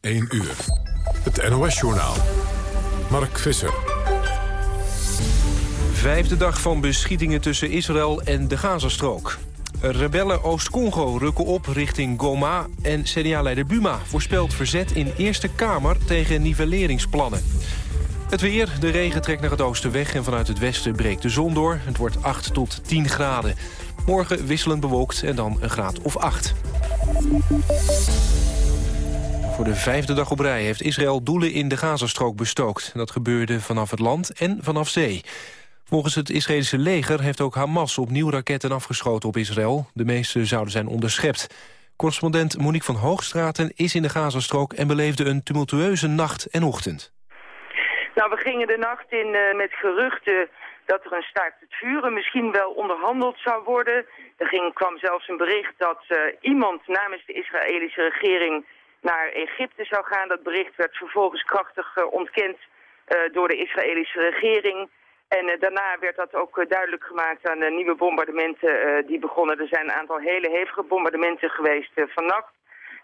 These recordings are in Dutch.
1 uur. Het NOS-journaal. Mark Visser. Vijfde dag van beschietingen tussen Israël en de Gazastrook. Rebellen Oost-Congo rukken op richting Goma... en CDA-leider Buma voorspelt verzet in Eerste Kamer tegen nivelleringsplannen. Het weer, de regen trekt naar het oosten weg... en vanuit het westen breekt de zon door. Het wordt 8 tot 10 graden. Morgen wisselend bewolkt en dan een graad of 8. Voor de vijfde dag op rij heeft Israël doelen in de Gazastrook bestookt. Dat gebeurde vanaf het land en vanaf zee. Volgens het Israëlische leger heeft ook Hamas opnieuw raketten afgeschoten op Israël. De meeste zouden zijn onderschept. Correspondent Monique van Hoogstraten is in de Gazastrook... en beleefde een tumultueuze nacht en ochtend. Nou, we gingen de nacht in uh, met geruchten dat er een staakt het vuren misschien wel onderhandeld zou worden. Er ging, kwam zelfs een bericht dat uh, iemand namens de Israëlische regering naar Egypte zou gaan. Dat bericht werd vervolgens krachtig uh, ontkend door de Israëlische regering. En uh, daarna werd dat ook duidelijk gemaakt aan de nieuwe bombardementen die begonnen. Er zijn een aantal hele hevige bombardementen geweest vannacht.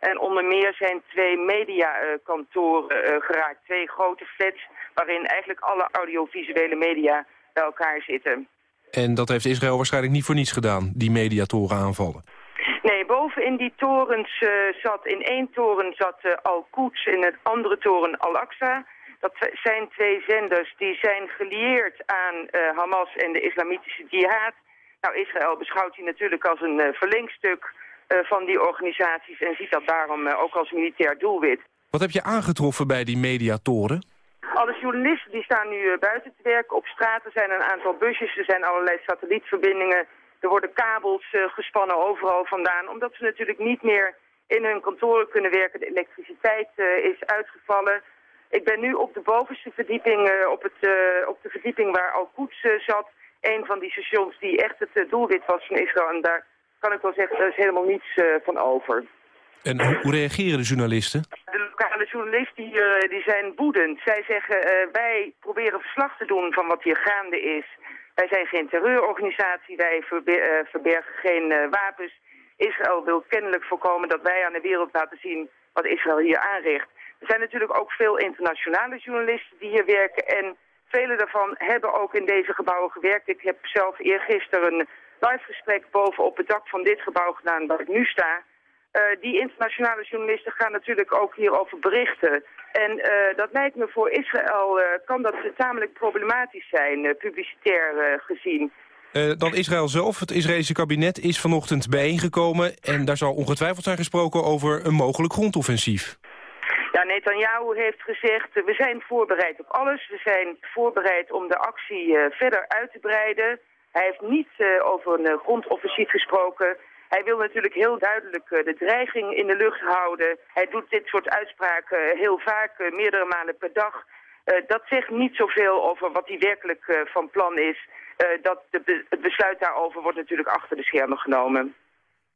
En onder meer zijn twee mediakantoren geraakt. Twee grote flats waarin eigenlijk alle audiovisuele media bij elkaar zitten. En dat heeft Israël waarschijnlijk niet voor niets gedaan, die mediatoren aanvallen? Nee, boven in die torens zat, in één toren zat Al-Quds, in een andere toren Al-Aqsa... Dat zijn twee zenders die zijn gelieerd aan uh, Hamas en de islamitische jihad. Nou, Israël beschouwt die natuurlijk als een verlengstuk van die organisaties... en ziet dat daarom ook als militair doelwit. Wat heb je aangetroffen bij die mediatoren? Alle journalisten die staan nu buiten te werken. Op straat er zijn een aantal busjes, er zijn allerlei satellietverbindingen. Er worden kabels gespannen overal vandaan... omdat ze natuurlijk niet meer in hun kantoren kunnen werken. De elektriciteit is uitgevallen... Ik ben nu op de bovenste verdieping, uh, op, het, op de verdieping waar Al-Quds uh, zat. Een van die stations die echt het doelwit was van Israël. En daar kan ik wel zeggen, daar is helemaal niets van over. En hoe, hoe, reageren de journalisten? De lokale journalisten die, die zijn woedend. Zij zeggen, wij proberen verslag te doen van wat hier gaande is. Wij zijn geen terreurorganisatie, wij verber verbergen geen wapens. Israël wil kennelijk voorkomen dat wij aan de wereld laten zien wat Israël hier aanricht. Er zijn natuurlijk ook veel internationale journalisten die hier werken. En vele daarvan hebben ook in deze gebouwen gewerkt. Ik heb zelf eergisteren een live gesprek bovenop het dak van dit gebouw gedaan waar ik nu sta. Uh, die internationale journalisten gaan natuurlijk ook hierover berichten. En uh, dat lijkt me voor Israël, uh, kan dat tamelijk problematisch zijn, publicitair gezien. dan Israël zelf, het Israëlische kabinet is vanochtend bijeengekomen... en daar zal ongetwijfeld zijn gesproken over een mogelijk grondoffensief. Ja, Netanyahu heeft gezegd, we zijn voorbereid op alles. We zijn voorbereid om de actie verder uit te breiden. Hij heeft niet over een grondoffensief gesproken. Hij wil natuurlijk heel duidelijk de dreiging in de lucht houden. Hij doet dit soort uitspraken heel vaak, meerdere malen per dag. dat zegt niet zoveel over wat hij werkelijk van plan is. dat het besluit daarover wordt natuurlijk achter de schermen genomen.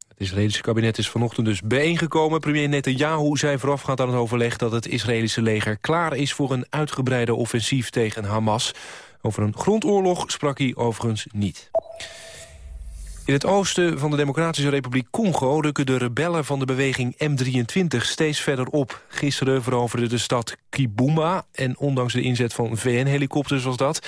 Het Israëlische kabinet is vanochtend dus bijeengekomen. Premier Netanyahu zei voorafgaand aan het overleg dat het Israëlische leger klaar is voor een uitgebreide offensief tegen Hamas. Over een grondoorlog sprak hij overigens niet. In het oosten van de Democratische Republiek Congo rukken de rebellen van de beweging M23 steeds verder op. Gisteren veroverden de stad Kibuma en ondanks de inzet van VN-helikopters was dat.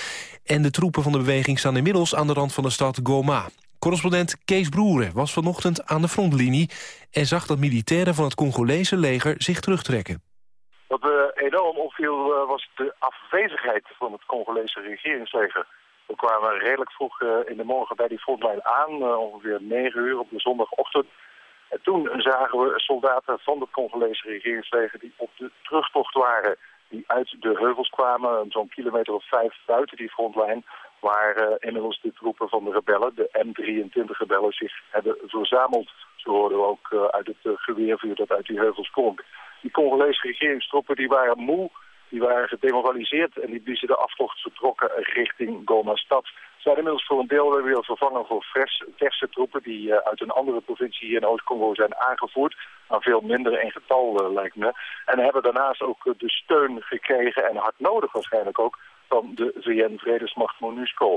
En de troepen van de beweging staan inmiddels aan de rand van de stad Goma. Correspondent Kees Broeren was vanochtend aan de frontlinie... en zag dat militairen van het Congolese leger zich terugtrekken. Wat me enorm opviel eh, was de afwezigheid van het Congolese regeringsleger. We kwamen redelijk vroeg eh, in de morgen bij die frontlijn aan, eh, ongeveer 9 uur op de zondagochtend. En toen zagen we soldaten van het Congolese regeringsleger die op de terugtocht waren die uit de heuvels kwamen, zo'n kilometer of vijf buiten die frontlijn, waar uh, inmiddels de troepen van de rebellen, de M23-rebellen, zich hebben verzameld. Zo hoorden we ook uit het geweervuur dat uit die heuvels klonk. Die Congolese regeringstroepen die waren moe, die waren gedemoraliseerd en die bliezen de aftocht vertrokken richting Goma-stad. Zijn inmiddels voor een deel weer vervangen voor vers, verse troepen die uit een andere provincie hier in Oost-Congo zijn aangevoerd. Maar veel minder in getal lijkt me. En hebben daarnaast ook de steun gekregen en hard nodig waarschijnlijk ook van de VN-vredesmacht MONUSCO.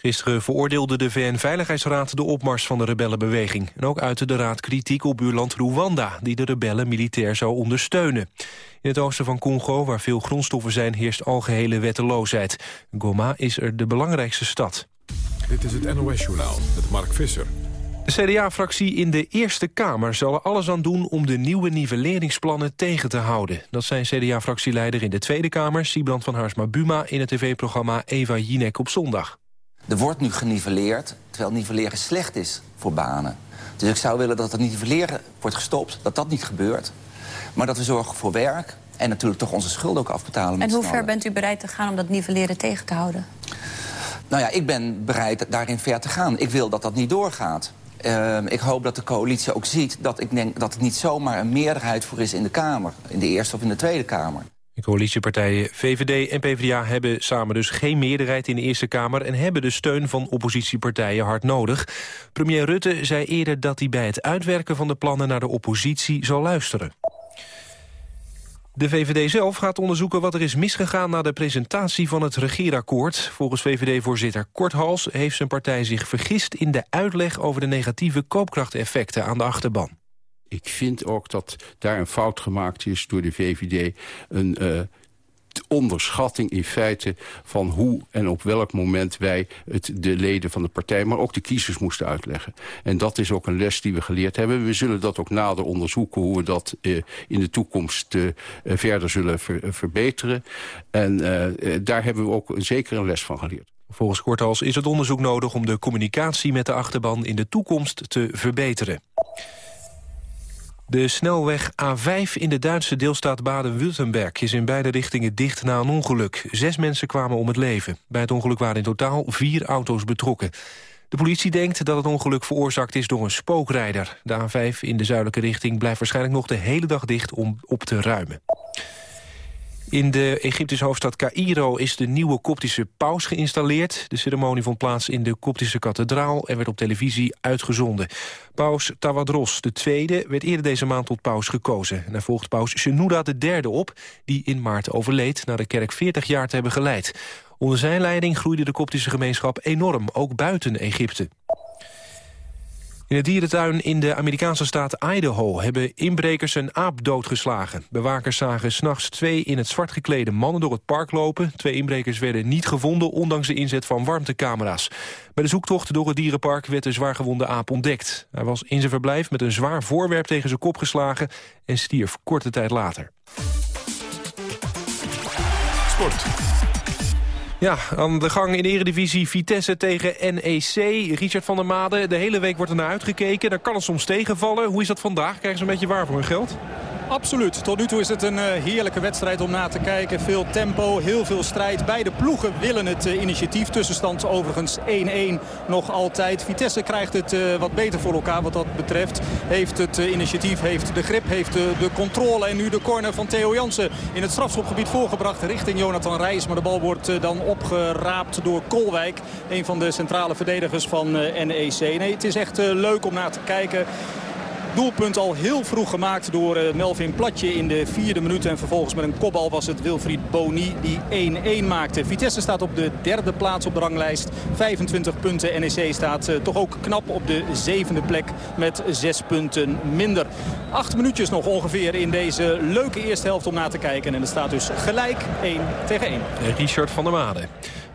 Gisteren veroordeelde de VN-veiligheidsraad de opmars van de rebellenbeweging. En ook uitte de raad kritiek op buurland Rwanda... die de rebellen militair zou ondersteunen. In het oosten van Congo, waar veel grondstoffen zijn... heerst algehele wetteloosheid. Goma is er de belangrijkste stad. Dit is het NOS-journaal met Mark Visser. De CDA-fractie in de Eerste Kamer zal er alles aan doen... om de nieuwe nivelleringsplannen tegen te houden. Dat zijn CDA-fractieleider in de Tweede Kamer... Siebrand van Haarsma-Buma in het tv-programma Eva Jinek op zondag. Er wordt nu geniveleerd, terwijl nivelleren slecht is voor banen. Dus ik zou willen dat het nivelleren wordt gestopt, dat dat niet gebeurt. Maar dat we zorgen voor werk en natuurlijk toch onze schulden ook afbetalen. En hoe ver bent u bereid te gaan om dat nivelleren tegen te houden? Nou ja, ik ben bereid daarin ver te gaan. Ik wil dat dat niet doorgaat. Uh, ik hoop dat de coalitie ook ziet dat ik denk dat het niet zomaar een meerderheid voor is in de Kamer. In de Eerste of in de Tweede Kamer. De coalitiepartijen VVD en PvdA hebben samen dus geen meerderheid in de Eerste Kamer... en hebben de steun van oppositiepartijen hard nodig. Premier Rutte zei eerder dat hij bij het uitwerken van de plannen naar de oppositie zal luisteren. De VVD zelf gaat onderzoeken wat er is misgegaan na de presentatie van het regeerakkoord. Volgens VVD-voorzitter Korthals heeft zijn partij zich vergist in de uitleg over de negatieve koopkrachteffecten aan de achterban. Ik vind ook dat daar een fout gemaakt is door de VVD. Een uh, onderschatting in feite van hoe en op welk moment wij het de leden van de partij, maar ook de kiezers moesten uitleggen. En dat is ook een les die we geleerd hebben. We zullen dat ook nader onderzoeken hoe we dat uh, in de toekomst uh, verder zullen ver, verbeteren. En daar hebben we ook zeker een les van geleerd. Volgens Korthals is het onderzoek nodig om de communicatie met de achterban in de toekomst te verbeteren. De snelweg A5 in de Duitse deelstaat Baden-Württemberg... is in beide richtingen dicht na een ongeluk. Zes mensen kwamen om het leven. Bij het ongeluk waren in totaal vier auto's betrokken. De politie denkt dat het ongeluk veroorzaakt is door een spookrijder. De A5 in de zuidelijke richting blijft waarschijnlijk nog de hele dag dicht om op te ruimen. In de Egyptische hoofdstad Cairo is de nieuwe koptische paus geïnstalleerd. De ceremonie vond plaats in de koptische kathedraal en werd op televisie uitgezonden. Paus Tawadros II werd eerder deze maand tot paus gekozen. En hij volgt paus Shenouda III op, die in maart overleed... na de kerk 40 jaar te hebben geleid. Onder zijn leiding groeide de koptische gemeenschap enorm, ook buiten Egypte. In het dierentuin in de Amerikaanse staat Idaho... hebben inbrekers een aap doodgeslagen. Bewakers zagen s'nachts twee in het zwart geklede mannen door het park lopen. Twee inbrekers werden niet gevonden, ondanks de inzet van warmtecamera's. Bij de zoektocht door het dierenpark werd de zwaargewonde aap ontdekt. Hij was in zijn verblijf met een zwaar voorwerp tegen zijn kop geslagen... en stierf korte tijd later. Sport. Ja, aan de gang in de eredivisie Vitesse tegen NEC. Richard van der Made, de hele week wordt er naar uitgekeken. Daar kan het soms tegenvallen. Hoe is dat vandaag? Krijgen ze een beetje waar voor hun geld? Absoluut. Tot nu toe is het een uh, heerlijke wedstrijd om na te kijken. Veel tempo, heel veel strijd. Beide ploegen willen het uh, initiatief. Tussenstand overigens 1-1 nog altijd. Vitesse krijgt het uh, wat beter voor elkaar wat dat betreft. Heeft het initiatief, heeft de grip, heeft de controle. En nu de corner van Theo Jansen in het strafschopgebied voorgebracht richting Jonathan Reis. Maar de bal wordt dan opgeraapt door Kolwijk. Een van de centrale verdedigers van NEC. Nee, het is echt leuk om naar te kijken. Doelpunt al heel vroeg gemaakt door uh, Melvin Platje in de vierde minuut. En vervolgens met een kopbal was het Wilfried Boni die 1-1 maakte. Vitesse staat op de derde plaats op de ranglijst. 25 punten. NEC staat uh, toch ook knap op de zevende plek met 6 punten minder. Acht minuutjes nog ongeveer in deze leuke eerste helft om na te kijken. En het staat dus gelijk 1 tegen 1. Richard van der Made.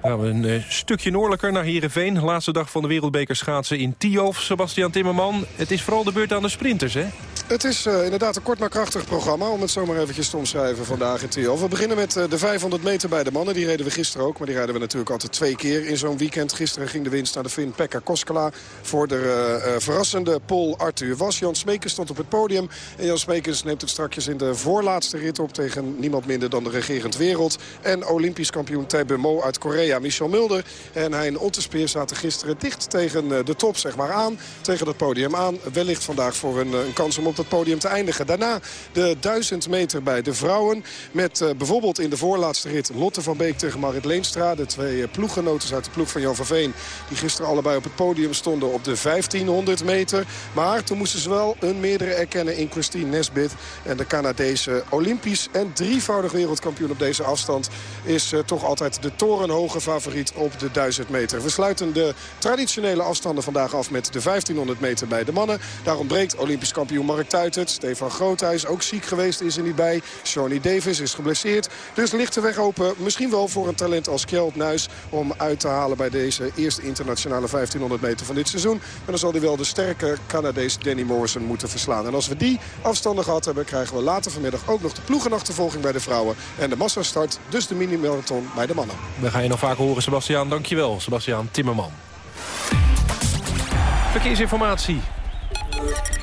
Gaan we een uh, stukje noordelijker naar Heerenveen. Laatste dag van de wereldbeker schaatsen in Tiof. Sebastian Timmerman, het is vooral de beurt aan de sprinters, hè? Het is uh, inderdaad een kort maar krachtig programma om het zomaar eventjes te omschrijven vandaag in Tiof. We beginnen met uh, de 500 meter bij de mannen. Die reden we gisteren ook, maar die rijden we natuurlijk altijd twee keer in zo'n weekend. Gisteren ging de winst naar de Finn Pekka Koskela voor de verrassende Pol Arthur Was. Jan Smekens stond op het podium en Jan Smekens neemt het strakjes in de voorlaatste rit op tegen niemand minder dan de regerend wereld. En Olympisch kampioen Tae Mo uit Korea. Michel Mulder en Hein Otterspeer zaten gisteren dicht tegen de top zeg maar, aan. Tegen het podium aan. Wellicht vandaag voor een, een kans om op dat podium te eindigen. Daarna de 1000 meter bij de vrouwen. Met bijvoorbeeld in de voorlaatste rit Lotte van Beek tegen Marit Leenstra. De twee ploeggenoten uit de ploeg van Jan van Veen. Die gisteren allebei op het podium stonden op de 1500 meter. Maar toen moesten ze wel een meerdere erkennen in Christine Nesbit. En de Canadese Olympisch en drievoudig wereldkampioen op deze afstand... is toch altijd de torenhoge favoriet op de 1000 meter. We sluiten de traditionele afstanden vandaag af met de 1500 meter bij de mannen. Daar ontbreekt Olympisch kampioen Mark Tuitert. Stefan Groothuis, ook ziek geweest, is er niet bij. Shawnee Davis is geblesseerd. Dus ligt de weg open, misschien wel voor een talent als Kjeld Nuis... om uit te halen bij deze eerste internationale 1500 meter van dit seizoen. En dan zal hij wel de sterke Canadees Danny Morrison moeten verslaan. En als we die afstanden gehad hebben, krijgen we later vanmiddag ook nog de ploegenachtervolging bij de vrouwen. En de massastart, dus de mini-marathon bij de mannen. We gaan je nog vaak horen, Sebastiaan. Dankjewel, Sebastiaan Timmerman. Verkeersinformatie.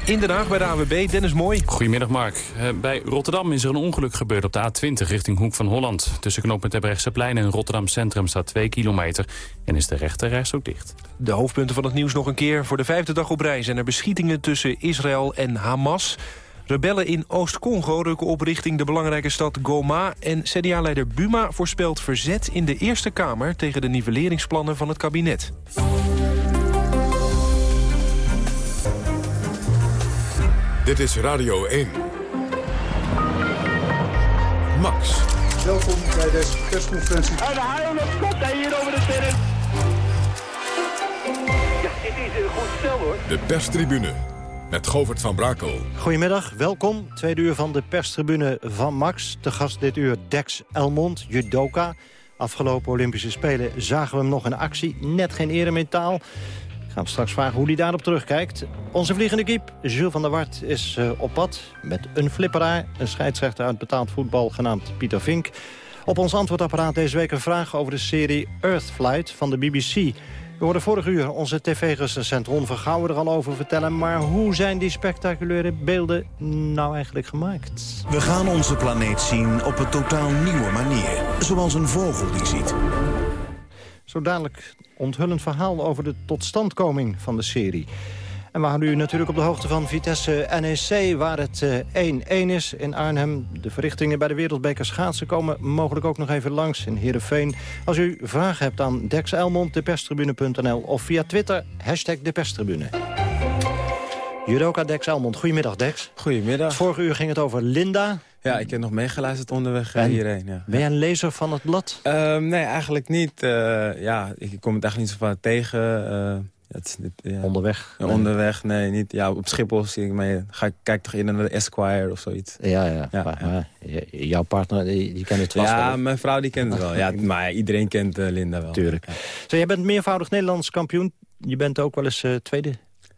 In Den Haag bij de AWB, Dennis Mooi. Goedemiddag Mark. Eh, bij Rotterdam is er een ongeluk gebeurd op de A20 richting Hoek van Holland. Tussen knooppunt plein en Rotterdam Centrum staat 2 kilometer... en is de rechterreis ook dicht. De hoofdpunten van het nieuws nog een keer. Voor de vijfde dag op rij zijn er beschietingen tussen Israël en Hamas... Rebellen in Oost-Congo rukken op richting de belangrijke stad Goma... en CDA-leider Buma voorspelt verzet in de Eerste Kamer... tegen de nivelleringsplannen van het kabinet. Dit is Radio 1. Max. Welkom bij deze persconferentie. En de haal komt hij hier over de terrein. Ja, dit is een goed stel hoor. De perstribune met Govert van Brakel. Goedemiddag, welkom. Tweede uur van de perstribune van Max. Te gast dit uur Dex Elmond, judoka. Afgelopen Olympische Spelen zagen we hem nog in actie. Net geen eremetaal. Gaan we straks vragen hoe hij daarop terugkijkt. Onze vliegende kiep, Jules van der Wart, is uh, op pad met een flipperaar. Een scheidsrechter uit betaald voetbal genaamd Pieter Vink. Op ons antwoordapparaat deze week een vraag over de serie Earthflight van de BBC. We hoorden vorig uur onze tv-recensent Ron Vergouwen er al over vertellen. Maar hoe zijn die spectaculaire beelden nou eigenlijk gemaakt? We gaan onze planeet zien op een totaal nieuwe manier. Zoals een vogel die ziet. Zo dadelijk onthullend verhaal over de totstandkoming van de serie. En we houden u natuurlijk op de hoogte van Vitesse NEC... waar het 1-1 eh, is in Arnhem. De verrichtingen bij de Wereldbeker schaatsen komen mogelijk ook nog even langs in Heerenveen. Als u vragen hebt aan Dex Elmond, deperstribune.nl... of via Twitter, hashtag deperstribune. Judoka Dex Elmond, goedemiddag Dex. Goedemiddag. Vorige uur ging het over Linda. Ja, ik heb nog meegeluisterd onderweg en, hierheen. Ja. Ben jij een lezer van het blad? Ehm, nee, eigenlijk niet. Uh, ja, ik kom het eigenlijk niet zo vaak tegen. Uh, het ja. Onderweg? Nee. Onderweg, nee, niet. Ja, op Schiphol zie ik mee. Ga ik kijk toch in naar de Esquire of zoiets. Ja, ja. ja, maar, maar, jouw partner, die, die kent het vast Ja, mijn vrouw die kent het wel. Ja, maar iedereen kent uh, Linda wel. Tuurlijk. Zo, jij bent meervoudig Nederlands kampioen. Je bent ook wel eens tweede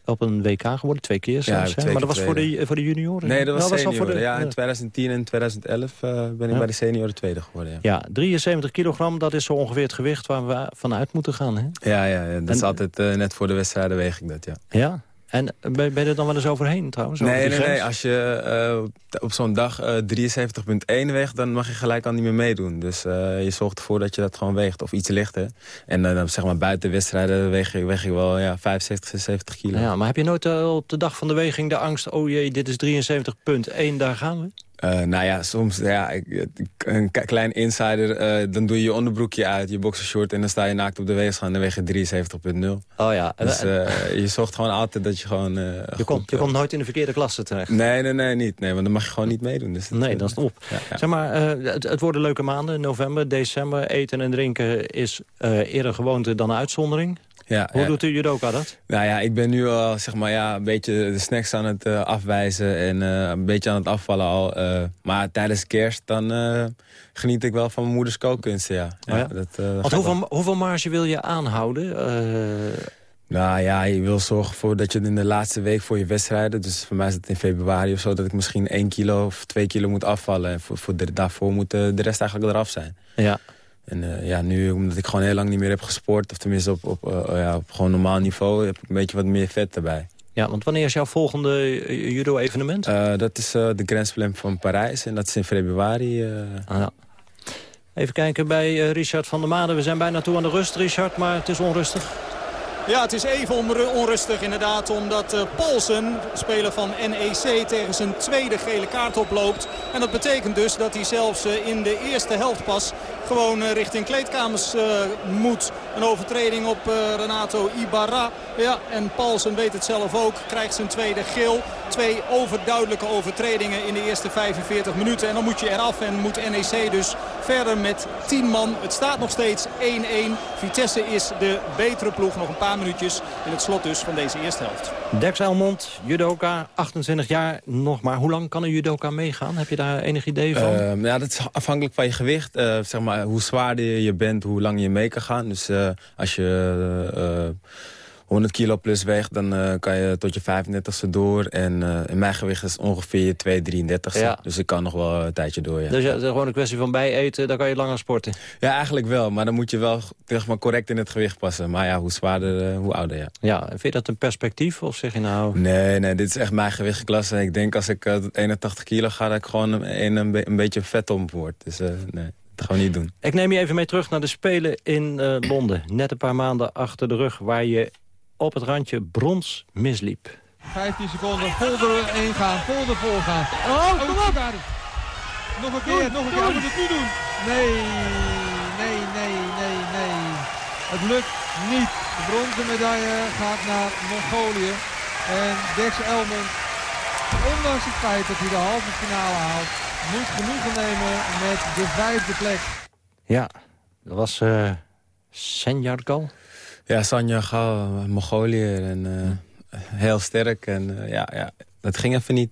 op een WK geworden, twee keer zelfs. Ja, maar dat was voor de, voor de junioren? Nee, dat was, nou, voor de, ja, in 2010 en 2011 uh, ben ik bij de senioren tweede geworden. Ja. ja, 73 kilogram, dat is zo ongeveer het gewicht waar we vanuit moeten gaan. Hè? Ja, ja, dat is altijd uh, net voor de wedstrijden weeg ik dat, ja. Ja, en ben je er dan wel eens overheen trouwens? Nee, nee, nee, Als je uh, op zo'n dag uh, 73,1 weegt, dan mag je gelijk al niet meer meedoen. Dus uh, je zorgt ervoor dat je dat gewoon weegt. Of iets lichter. En dan zeg maar buiten wedstrijden weeg je, weeg je wel ja, 75, 76 kilo. Ja, maar heb je nooit op de dag van de weging de angst... oh jee, dit is 73,1, daar gaan we? Uh, nou ja, soms, ja, een klein insider, uh, dan doe je je onderbroekje uit, je boxershort... en dan sta je naakt op de weegschaal en dan weeg je 73,0 Oh ja. Dus uh, je zorgt gewoon altijd dat je gewoon... je, goed, komt, je komt nooit in de verkeerde klasse terecht. Nee, nee, nee, niet. Nee, want dan mag je gewoon niet meedoen. Dus dat, nee, dat is op. Ja, ja. Zeg maar, het, het, worden leuke maanden, november, december. Eten en drinken is eerder gewoonte dan uitzondering. Ja, Hoe doet u judoka dat? Nou ja, ik ben nu al zeg maar, ja, een beetje de snacks aan het uh, afwijzen en uh, een beetje aan het afvallen al. Uh, maar tijdens kerst dan geniet ik wel van mijn moeders kookkunsten, ja. Oh ja? Dat, Want hoeveel, hoeveel marge wil je aanhouden? Nou ja, je wil zorgen voor dat je in de laatste week voor je wedstrijden... dus voor mij is het in februari of zo... dat ik misschien 1 kilo of 2 kilo moet afvallen. En voor, voor de, daarvoor moet de rest eigenlijk eraf zijn. Ja. En uh, ja, nu, omdat ik gewoon heel lang niet meer heb gesport... of tenminste op, op, uh, ja, op gewoon normaal niveau... heb ik een beetje wat meer vet erbij. Ja, want wanneer is jouw volgende judo-evenement? Uh, dat is de Grand Slam van Parijs en dat is in februari. Ah, ja. Even kijken bij Richard van der Maden. We zijn bijna toe aan de rust, Richard, maar het is onrustig. Ja, het is even onrustig inderdaad. Omdat uh, Paulsen, speler van NEC, tegen zijn tweede gele kaart oploopt. En dat betekent dus dat hij zelfs uh, in de eerste helft pas gewoon uh, richting kleedkamers moet. Een overtreding op Renato Ibarra. Ja, en Paulsen weet het zelf ook. Krijgt zijn tweede geel. Twee overduidelijke overtredingen in de eerste 45 minuten. En dan moet je eraf en moet NEC dus verder met 10 man. Het staat nog steeds 1-1. Vitesse is de betere ploeg. Nog een paar minuutjes in het slot dus van deze eerste helft. Dex Elmond, judoka, 28 jaar nog maar. Hoe lang kan een judoka meegaan? Heb je daar enig idee van? Uh, ja, dat is afhankelijk van je gewicht. Uh, zeg maar, hoe zwaarder je bent, hoe lang je mee kan gaan. Dus uh, als je 100 kilo plus weegt, dan uh, kan je tot je 35ste door. En uh, in mijn gewicht is ongeveer 233ste. Ja. Dus ik kan nog wel een tijdje door, ja. Dus ja, het is gewoon een kwestie van bijeten, dan kan je langer sporten? Ja, eigenlijk wel. Maar dan moet je wel zeg maar, correct in het gewicht passen. Maar ja, hoe zwaarder, uh, hoe ouder, ja. Ja, vind je dat een perspectief? Of zeg je nou... Nee, nee, dit is echt mijn gewichtklasse. Ik denk als ik 81 kilo ga, dat ik gewoon een, een, een beetje vet om word. Dus nee. Dat gaan we niet doen. Ik neem je even mee terug naar de Spelen in Londen. Net een paar maanden achter de rug waar je op het randje brons misliep. 15 seconden, vol erin gaan, vol ervoor gaan. Oh, kom op! Nog een keer, nog een keer, moet het nu doen. Nee, nee, nee, nee, nee. Het lukt niet. De bronzen medaille gaat naar Mongolië. En Dex Elmond, ondanks het feit dat hij de halve finale haalt, moet genoegen nemen met de vijfde plek. Ja, dat was uh, Senjargal. Ja, Sanja Gal, Mongolië en uh, heel sterk. En uh, ja, ja, dat ging even niet.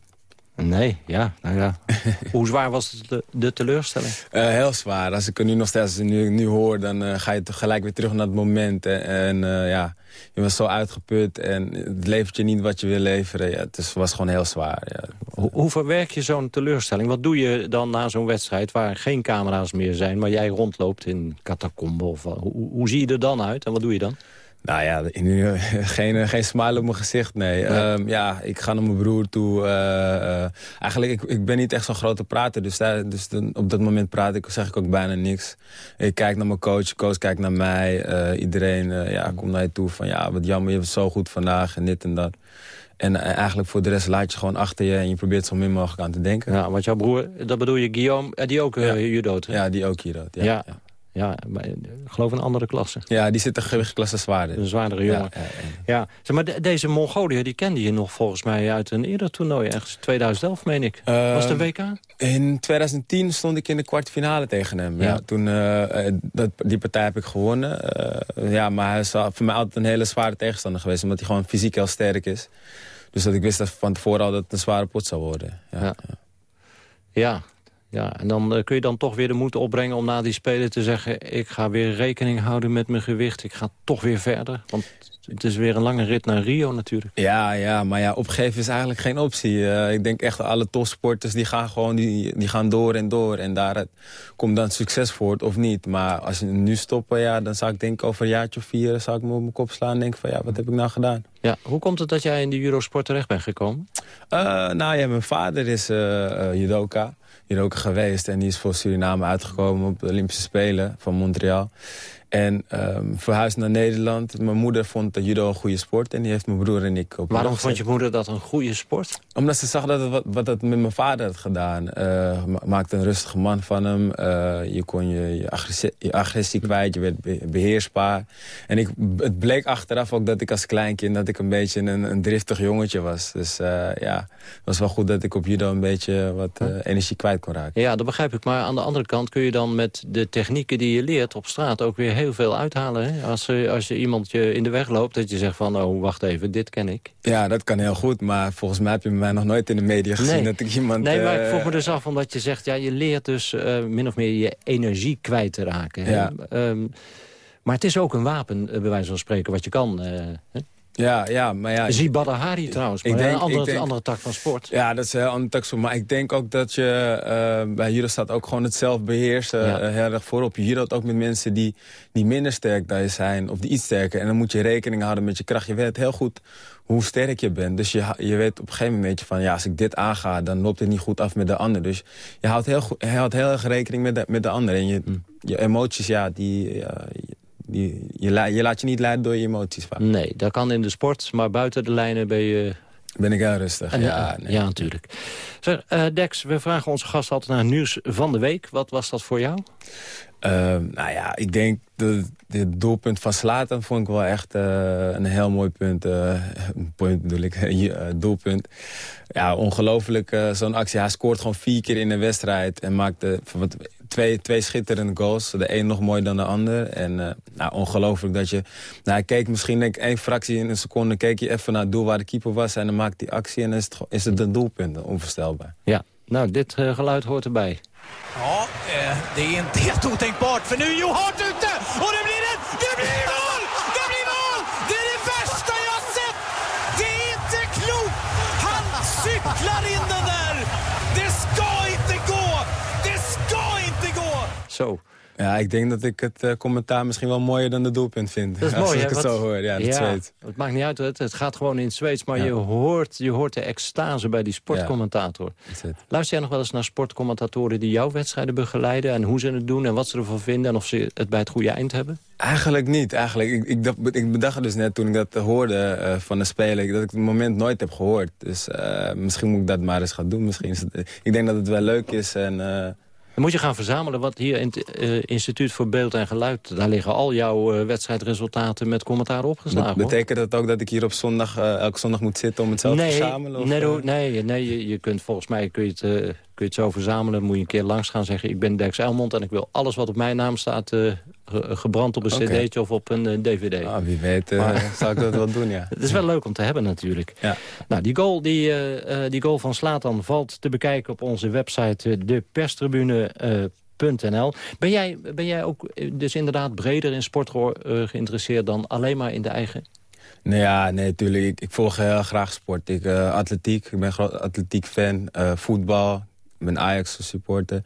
Nee, ja, nou ja. Hoe zwaar was de, de teleurstelling? Uh, heel zwaar. Als ik het nu nog steeds nu, nu hoor, dan uh, ga je gelijk weer terug naar het moment. En, en uh, ja, je was zo uitgeput en het levert je niet wat je wil leveren. Ja, het was gewoon heel zwaar. Ja. Hoe, hoe verwerk je zo'n teleurstelling? Wat doe je dan na zo'n wedstrijd waar geen camera's meer zijn... maar jij rondloopt in catacombe? Of, hoe, hoe zie je er dan uit en wat doe je dan? Nou ja, geen, geen smile op mijn gezicht, nee. nee. Um, ja, ik ga naar mijn broer toe. Uh, uh, eigenlijk, ik, ik ben niet echt zo'n grote prater. Dus, daar, dus dan, op dat moment praat ik, zeg ik ook bijna niks. Ik kijk naar mijn coach, coach kijkt naar mij. Uh, iedereen ja, komt naar je toe van... ja, wat jammer, je bent zo goed vandaag en dit en dat. En eigenlijk voor de rest laat je gewoon achter je... en je probeert zo min mogelijk aan te denken. Ja, want jouw broer, dat bedoel je Guillaume, die ook ja. judoot? Ja, die ook judoot, ja. ja. ja. Ja, maar, ik geloof een andere klasse. Ja, die zit een gewichtklasse zwaarder. Een zwaardere jongen. Ja, ja, ja. Zeg maar de, deze Mongolië, die kende je nog volgens mij uit een eerder toernooi. Ergens 2011, meen ik. Uh, Was het een WK? In 2010 stond ik in de kwartfinale tegen hem. Ja. toen, uh, dat, die partij heb ik gewonnen. Uh, ja, maar hij is voor mij altijd een hele zware tegenstander geweest. Omdat hij gewoon fysiek heel sterk is. Dus dat ik wist dat van tevoren al dat het een zware pot zou worden. Ja, ja. Ja. En dan uh, kun je dan toch weer de moed opbrengen om na die spelen te zeggen... ik ga weer rekening houden met mijn gewicht, ik ga toch weer verder. Want het is weer een lange rit naar Rio natuurlijk. Ja, ja maar ja, opgeven is eigenlijk geen optie. Uh, ik denk echt alle topsporters die gaan gewoon die, die gaan door en door. En daar komt dan succes voort of niet. Maar als je nu stoppen, ja, dan zou ik denk over een jaartje of vier... zou ik me op mijn kop slaan en denken van ja, wat heb ik nou gedaan? Ja, hoe komt het dat jij in de judosport terecht bent gekomen? Uh, nou ja, mijn vader is judoka hier ook geweest. En die is voor Suriname uitgekomen op de Olympische Spelen van Montreal. En um, verhuisd naar Nederland. Mijn moeder vond de judo een goede sport. En die heeft mijn broer en ik op Waarom vond je moeder dat een goede sport? Omdat ze zag dat het, wat, wat het met mijn vader had gedaan. Uh, maakte een rustige man van hem. Uh, je kon je, je, agressie, je agressie kwijt. Je werd beheersbaar. En ik, het bleek achteraf ook dat ik als kleinkind... dat ik een beetje een, een driftig jongetje was. Dus uh, ja, het was wel goed dat ik op judo een beetje wat energie kwijt kon raken. Ja, dat begrijp ik. Maar aan de andere kant kun je dan met de technieken die je leert op straat... ook weer heel veel uithalen. Hè? Als, als je iemand je in de weg loopt, dat je zegt van... oh, wacht even, dit ken ik. Ja, dat kan heel goed. Maar volgens mij heb je mij nog nooit in de media gezien nee. dat ik iemand... Nee, maar ik vroeg me dus af omdat je zegt... ja, je leert dus uh, min of meer je energie kwijt te raken. Ja. Um, maar het is ook een wapen, bij wijze van spreken, wat je kan... Hè? Ja, ja, maar ja... Zie Badr Hari trouwens, maar ik denk, een andere, denk, andere tak van sport. Ja, dat is een andere tak van Maar ik denk ook dat je uh, bij judo staat ook gewoon het zelfbeheersen ja. uh, heel erg voorop. Je judo ook met mensen die, die minder sterk dan je zijn, of die iets sterker. En dan moet je rekening houden met je kracht. Je weet heel goed hoe sterk je bent. Dus je, je weet op een gegeven moment van... ja, als ik dit aanga, dan loopt het niet goed af met de ander. Dus je houdt heel, goed, je houdt heel erg rekening met de, met de ander. En je, mm. je emoties, ja, die... Ja, die, je, la- je laat je niet leiden door je emoties vaak. Nee, dat kan in de sport, maar buiten de lijnen ben je... Ben ik heel rustig, En, ja. ja, natuurlijk. Zeg, eh, Dex, we vragen onze gast altijd naar nieuws van de week. Wat was dat voor jou? Ehm, nou ja, ik denk dat het doelpunt van Slatan vond ik wel echt eh, een heel mooi punt. eh, punt bedoel ik, doelpunt. Ja, ongelooflijk zo'n actie. Hij scoort gewoon vier keer in de wedstrijd en maakt de, wat, twee, twee schitterende goals. De een nog mooier dan de ander. En eh, nou, ongelooflijk dat je... Nou, hij keek misschien denk ik, één fractie in een seconde... keek je even naar het doel waar de keeper was... en dan maakt die actie en dan is het, is het een doelpunt. Onvoorstelbaar. Ja, nou, dit eh, geluid hoort erbij. Ja, det är inte helt otänkbart för nu är Johart ute och det blir Zo. Ja, ik denk dat ik het eh, commentaar misschien wel mooier dan de doelpunt vind. Dat is Als mooi, ik hè? het Wat- zo hoor. Ja. Het maakt niet uit, het, het gaat gewoon in het Zweeds. Maar Ja. je, hoort, je hoort de extase bij die sportcommentator. Luister jij nog wel eens naar sportcommentatoren... die jouw wedstrijden begeleiden... en hoe ze het doen en wat ze ervan vinden... en of ze het bij het goede eind hebben? Eigenlijk niet. Eigenlijk. Ik, ik, dacht- ik bedacht dus net toen ik dat hoorde eh, van de speler... dat ik het moment nooit heb gehoord. Dus eh, misschien moet ik dat maar eens gaan doen. Misschien is het, ik denk dat het wel leuk is. En, Dan moet je gaan verzamelen wat hier in het eh, Instituut voor Beeld en Geluid... daar liggen al jouw eh, wedstrijdresultaten met commentaar opgeslagen. betekent dat ook dat ik hier op zondag, eh, elke zondag moet zitten om het zelf nee, te verzamelen? Of, nee, nee, nee je, je kunt volgens mij kun je, het, kun je het zo verzamelen. Moet je een keer langs gaan zeggen... ik ben Dex Elmond en ik wil alles wat op mijn naam staat... ge- gebrand op een Oké. cd'tje of op een eh, dvd. Ah, wie weet eh, Maar- zou ik dat wel doen, ja. Het is wel leuk om te hebben natuurlijk. Ja. Nou, die, goal, die, eh, die goal van Slatan valt te bekijken op onze website... deperstribune.nl. ben, jij, ben jij ook dus inderdaad breder in sport geïnteresseerd... dan alleen maar in de eigen? Nee, ja, nee, tuurlijk. Ik, ik volg heel graag sport. Ik, atletiek, ik ben groot atletiek fan. Voetbal, ben Ajax supporter.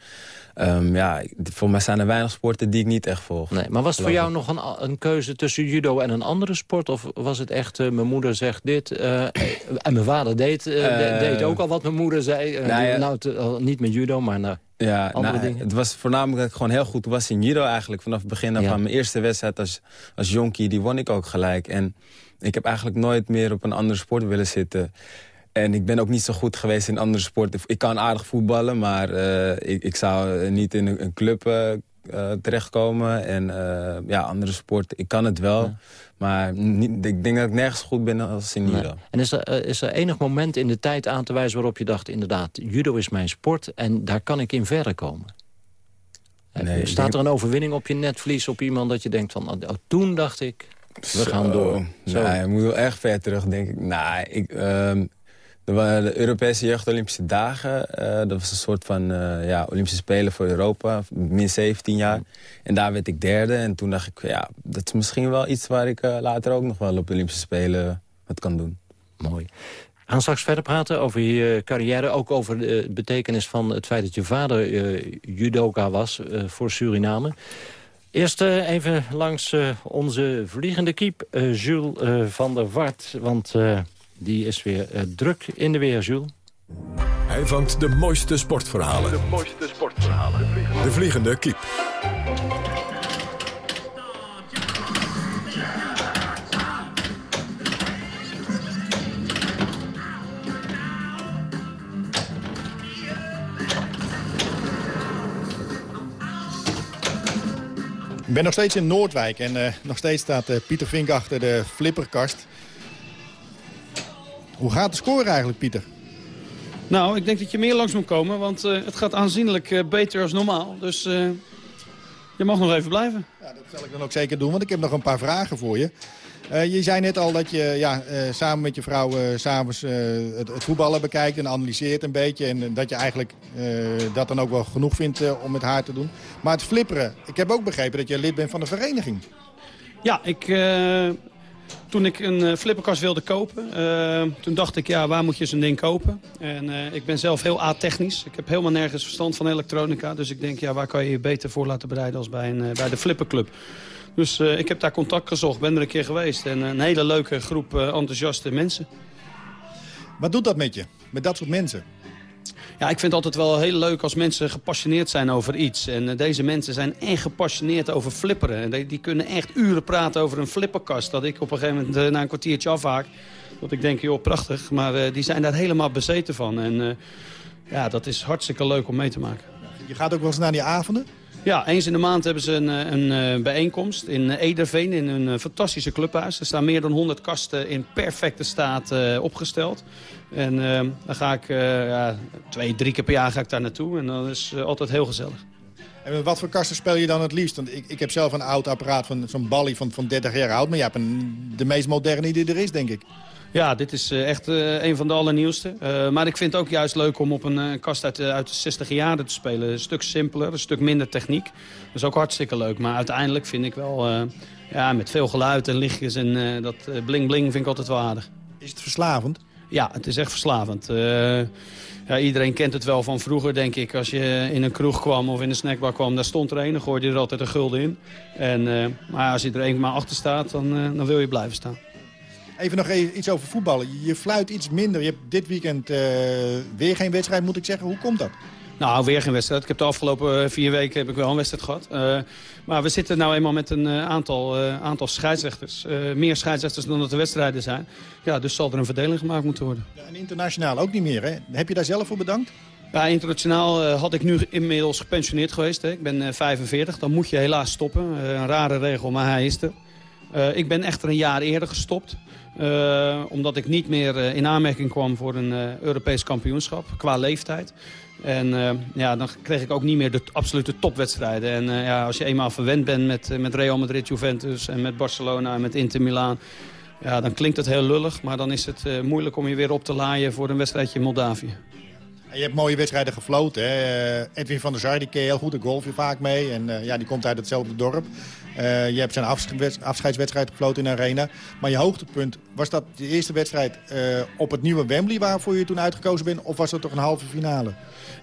Ehm, ja, voor mij zijn er weinig sporten die ik niet echt volg. Nee, maar was het voor jou nog een, een keuze tussen judo en een andere sport? Of was het echt, eh, mijn moeder zegt dit... eh, en mijn vader deed, eh, de- deed ook al wat mijn moeder zei. Nou ja. nou, te- niet met judo, maar nou, Ja, andere nou, dingen. het was voornamelijk dat ik gewoon heel goed was in judo eigenlijk. Vanaf het begin Ja. van mijn eerste wedstrijd als, als jonkie, die won ik ook gelijk. En ik heb eigenlijk nooit meer op een andere sport willen zitten. En ik ben ook niet zo goed geweest in andere sporten. Ik kan aardig voetballen, maar eh, ik, ik zou eh, niet in een, een club eh, terechtkomen. En ja, andere sporten, ik kan het wel. Maar niet, ik denk dat ik nergens goed ben als in Nee. judo. En is er, is er enig moment in de tijd aan te wijzen waarop je dacht... inderdaad, judo is mijn sport en daar kan ik in verder komen? Nee, Staat denk- er een overwinning op je netvlies op iemand dat je denkt van... oh, toen dacht ik, we gaan door. Zo. Nee, je moet wel erg ver terug, denk ik. Nee, ik, ehm, er waren de Europese Jeugd Olympische Dagen. eh, dat was een soort van eh, ja, Olympische Spelen voor Europa. Min 17 jaar. En daar werd ik derde. En toen dacht ik, ja, dat is misschien wel iets waar ik eh, later ook nog wel op de Olympische Spelen wat kan doen. Mooi. We gaan straks verder praten over je carrière. Ook over de betekenis van het feit dat je vader judoka was voor Suriname. Eerst even langs onze vliegende kiep, Jules van der Wart. Want die is weer eh, druk in de weer, Jules. Hij vangt de mooiste sportverhalen. De mooiste sportverhalen. De vliegende kiep. Ik ben nog steeds in Noordwijk en eh, nog steeds staat eh, Pieter Vink achter de flipperkast. Hoe gaat de score eigenlijk, Pieter? Nou, ik denk dat je meer langs moet komen, want eh, het gaat aanzienlijk eh, beter als normaal. Dus eh, je mag nog even blijven. Ja, dat zal ik dan ook zeker doen, want ik heb nog een paar vragen voor je. Je zei net al dat je ja, samen met je vrouw s'avonds het, het voetballen bekijkt en analyseert een beetje. En dat je eigenlijk dat dan ook wel genoeg vindt om met haar te doen. Maar het flipperen, ik heb ook begrepen dat je lid bent van de vereniging. Ja, ik, toen ik een eh, flipperkast wilde kopen, eh, toen dacht ik, ja, waar moet je zo'n ding kopen? En eh, ik ben zelf heel a-technisch. Ik heb helemaal nergens verstand van elektronica. Dus ik denk, ja, waar kan je je beter voor laten bereiden als bij, een, bij de flipperclub? Dus ik heb daar contact gezocht, ben er een keer geweest. En een hele leuke groep enthousiaste mensen. Wat doet dat met je, met dat soort mensen? Ja, ik vind het altijd wel heel leuk als mensen gepassioneerd zijn over iets. En uh, deze mensen zijn echt gepassioneerd over flipperen. En die, die, kunnen echt uren praten over een flipperkast. Dat ik op een gegeven moment uh, na een kwartiertje afhaak. Dat ik denk, joh, prachtig. Maar uh, die zijn daar helemaal bezeten van. En ja, dat is hartstikke leuk om mee te maken. Je gaat ook wel eens naar die avonden? Ja, eens in de maand hebben ze een, een bijeenkomst in Ederveen in een fantastische clubhuis. Er staan meer dan 100 kasten in perfecte staat uh, opgesteld. En uh, dan ga ik uh, ja, twee, drie keer per jaar ga ik daar naartoe. En dat is altijd heel gezellig. En wat voor kasten speel je dan het liefst? Want ik, ik heb zelf een oud apparaat van zo'n Bally van, van 30 jaar oud. Maar je hebt een, de meest moderne die er is, denk ik. Ja, dit is uh, echt uh, een van de allernieuwste. Uh, maar ik vind het ook juist leuk om op een kast uit, uit de 60 jaren te spelen. Een stuk simpeler, een stuk minder techniek. Dat is ook hartstikke leuk. Maar uiteindelijk vind ik wel, ja, met veel geluid en lichtjes en dat bling-bling vind ik altijd wel aardig. Is het verslavend? Ja, het is echt verslavend. ja, iedereen kent het wel van vroeger, denk ik. Als je in een kroeg kwam of in een snackbar kwam, daar stond er een. Dan gooide je er altijd een gulden in. En, maar als je er één maar achter staat, dan, dan wil je blijven staan. Even nog iets over voetballen. Je fluit iets minder. Je hebt dit weekend uh, weer geen wedstrijd, moet ik zeggen. Hoe komt dat? Nou, weer geen wedstrijd. Ik heb de afgelopen vier weken heb ik wel een wedstrijd gehad. Uh, maar we zitten nou eenmaal met een uh, aantal, aantal scheidsrechters. meer scheidsrechters dan dat er wedstrijden zijn. Ja, dus zal er een verdeling gemaakt moeten worden. Ja, en internationaal ook niet meer, hè? Heb je daar zelf voor bedankt? Ja, internationaal had ik nu inmiddels gepensioneerd geweest. Hè. Ik ben 45, dan moet je helaas stoppen. een rare regel, maar hij is er. ik ben echter een jaar eerder gestopt. Uh, omdat ik niet meer uh, in aanmerking kwam voor een uh, Europees kampioenschap qua leeftijd. En ja, dan kreeg ik ook niet meer de absolute topwedstrijden. En ja, als je eenmaal verwend bent met, met Real Madrid, Juventus en met Barcelona en met Inter Milaan... Ja, dan klinkt het heel lullig, maar dan is het moeilijk om je weer op te laaien voor een wedstrijdje in Moldavië. Je hebt mooie wedstrijden gefloten. Hè? Edwin van der Sar, die ken heel goed, daar golf je vaak mee. En ja, die komt uit hetzelfde dorp. Uh, je hebt zijn afscheidswedstrijd gefloten in de Arena. Maar je hoogtepunt, was dat de eerste wedstrijd op het nieuwe Wembley... waarvoor je toen uitgekozen bent? Of was dat toch een halve finale?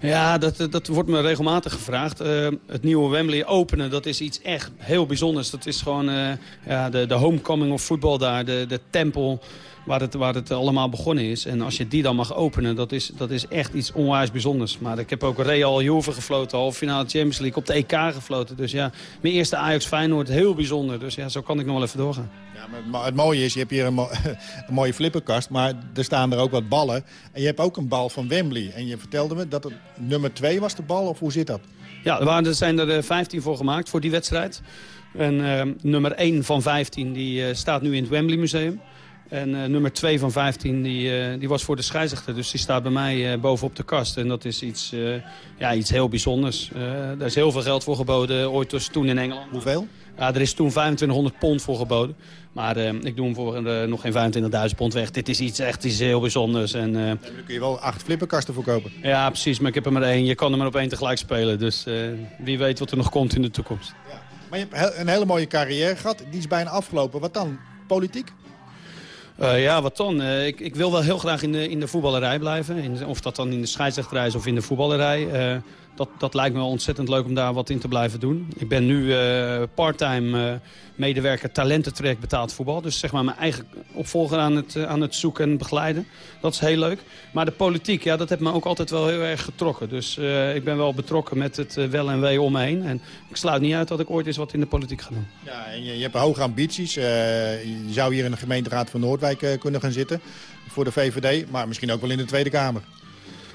Ja, dat, dat wordt me regelmatig gevraagd. Het nieuwe Wembley openen, dat is iets echt heel bijzonders. Dat is gewoon ja, de, de homecoming of voetbal daar, de, de tempel waar het, waar het allemaal begonnen is. En als je die dan mag openen, dat is, dat is echt iets onwijs bijzonders. Maar ik heb ook Real Juve gefloten, halve finale Champions League, op de EK gefloten. Dus ja, mijn eerste Ajax Feyenoord, heel bijzonder. Dus ja, zo kan ik nog wel even doorgaan. Ja, maar het mooie is, je hebt hier een, mo een, mooie flipperkast, maar er staan er ook wat ballen. En je hebt ook een bal van Wembley. En je vertelde me dat het nummer 2 was de bal, of hoe zit dat? Ja, er, waren, er zijn er 15 voor gemaakt voor die wedstrijd. En uh, nummer 1 van 15 die, uh, staat nu in het Wembley Museum. En uh, nummer 2 van 15 die, uh, die was voor de scheidsrechter. Dus die staat bij mij uh, bovenop de kast. En dat is iets, ja, iets heel bijzonders. daar is heel veel geld voor geboden, ooit dus toen in Engeland. Hoeveel? Ja, er is toen 2500 pond voor geboden. Maar ik doe hem voor nog geen 25.000 pond weg. Dit is iets echt iets heel bijzonders. En, dan kun je wel acht flipperkasten voor kopen. Ja, precies. Maar ik heb er maar één. Je kan er maar op één tegelijk spelen. Dus wie weet wat er nog komt in de toekomst. Ja. Maar je hebt een hele mooie carrière gehad. Die is bijna afgelopen. Wat dan? Politiek? Uh, ja, wat dan? Uh, ik, ik, wil wel heel graag in de, in de voetballerij blijven. In, of dat dan in de scheidsrechterij is of in de voetballerij. Uh, dat, dat lijkt me ontzettend leuk om daar wat in te blijven doen. Ik ben nu parttime medewerker talententrek betaald voetbal. Dus zeg maar mijn eigen opvolger aan het, aan het zoeken en begeleiden. Dat is heel leuk. Maar de politiek, ja, dat heeft me ook altijd wel heel erg getrokken. Dus ik ben wel betrokken met het wel en wee om me heen. En ik sluit niet uit dat ik ooit eens wat in de politiek ga doen. Ja, en je, je hebt hoge ambities. je zou hier in de gemeenteraad van Noordwijk kunnen gaan zitten voor de VVD. Maar misschien ook wel in de Tweede Kamer.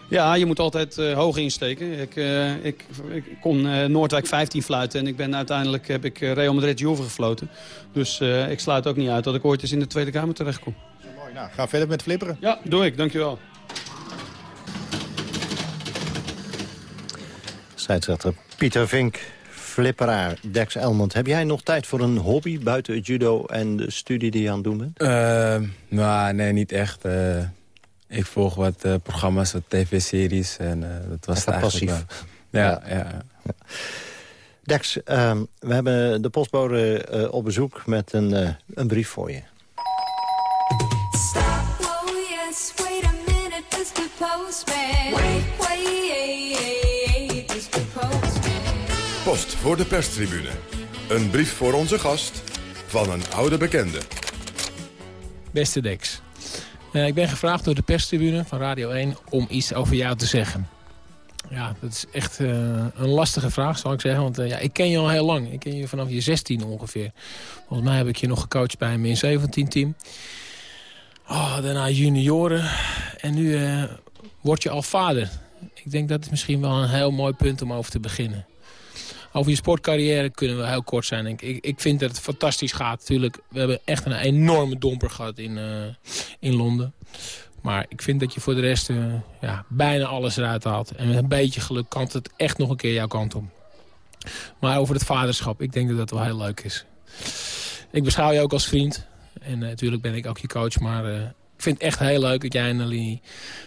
Ja, je moet altijd uh, hoog insteken. Ik, uh, ik, ik kon uh, Noordwijk 15 fluiten en ik ben uiteindelijk heb ik Real Madrid Juve gefloten. Dus ik sluit ook niet uit dat ik ooit eens in de Tweede Kamer terechtkom. Mooi, nou, ga verder met flipperen. Ja, doe ik. Dankjewel. Scheidsrechter Pieter Vink, flipperaar Dex Elmond. Heb jij nog tijd voor een hobby buiten het judo en de studie die je aan het doen bent? nou, nee, niet echt. Ik volg wat uh, programma's, wat tv-series. En uh, dat was het eigenlijk passief. Ja, ja. ja. Dex, uh, we hebben de postbode uh, op bezoek met een, een brief voor je. Stop, oh yes, wait a minute, Mr. Postman. Wait, wait, Mr. Postman. Post voor de perstribune. Een brief voor onze gast van een oude bekende. Beste Dex. Uh, ik ben gevraagd door de perstribune van Radio 1 om iets over jou te zeggen. Ja, dat is echt uh, een lastige vraag, zal ik zeggen. Want uh, ja, ik ken je al heel lang. Ik ken je vanaf je 16 ongeveer. Volgens mij heb ik je nog gecoacht bij een min 17 team. Oh, daarna junioren. En nu word je al vader. Ik denk dat het misschien wel een heel mooi punt om over te beginnen. Over je sportcarrière kunnen we heel kort zijn. Ik, ik, vind dat het fantastisch gaat. Natuurlijk, we hebben echt een enorme domper gehad in, in Londen. Maar ik vind dat je voor de rest uh, ja, bijna alles eruit haalt. En met een beetje geluk kan het echt nog een keer jouw kant op. Maar over het vaderschap, ik denk dat dat wel heel leuk is. Ik beschouw je ook als vriend. En uh, natuurlijk ben ik ook je coach, maar ik vind het echt heel leuk dat jij en Aline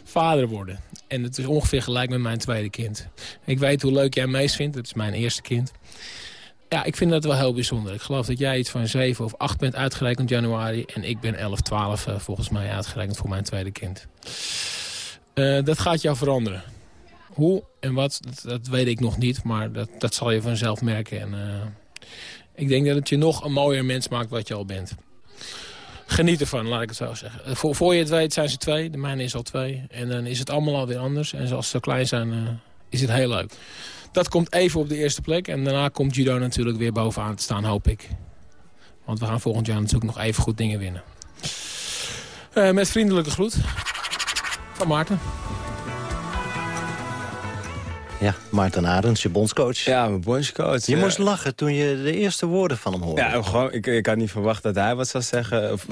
vader worden. En het is ongeveer gelijk met mijn tweede kind. Ik weet hoe leuk jij meest vindt, het is mijn eerste kind. Ja, ik vind dat wel heel bijzonder. Ik geloof dat jij iets van 7 of 8 bent uitgerekend januari. En ik ben 11, 12 uh, volgens mij uitgerekend voor mijn tweede kind. Uh, dat gaat jou veranderen. Hoe en wat, dat, dat, weet ik nog niet. Maar dat, dat zal je vanzelf merken. En, uh, ik denk dat het je nog een mooier mens maakt wat je al bent. Geniet ervan, laat ik het zo zeggen. Voor, voor je het weet zijn ze twee. De mijne is al twee. En dan is het allemaal alweer anders. En als ze klein zijn, is het heel leuk. Dat komt even op de eerste plek. En daarna komt judo natuurlijk weer bovenaan te staan, hoop ik. Want we gaan volgend jaar natuurlijk nog even goed dingen winnen. Uh, met vriendelijke groet. Van Maarten. Ja, Maarten Arends, je bondscoach. Ja, mijn bondscoach. Je ja. moest lachen toen je de eerste woorden van hem hoorde. Ja, gewoon, ik, ik had niet verwacht dat hij wat zou zeggen. Of,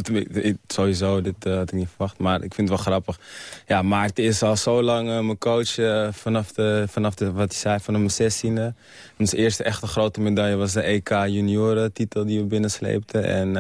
sowieso, dit uh, had ik niet verwacht. Maar ik vind het wel grappig. Ja, Maarten is al zo lang uh, mijn coach. Uh, vanaf, de, vanaf de, wat hij zei, vanaf mijn zestiende. Onze eerste echte grote medaille was de EK junioren titel die we binnensleepten. En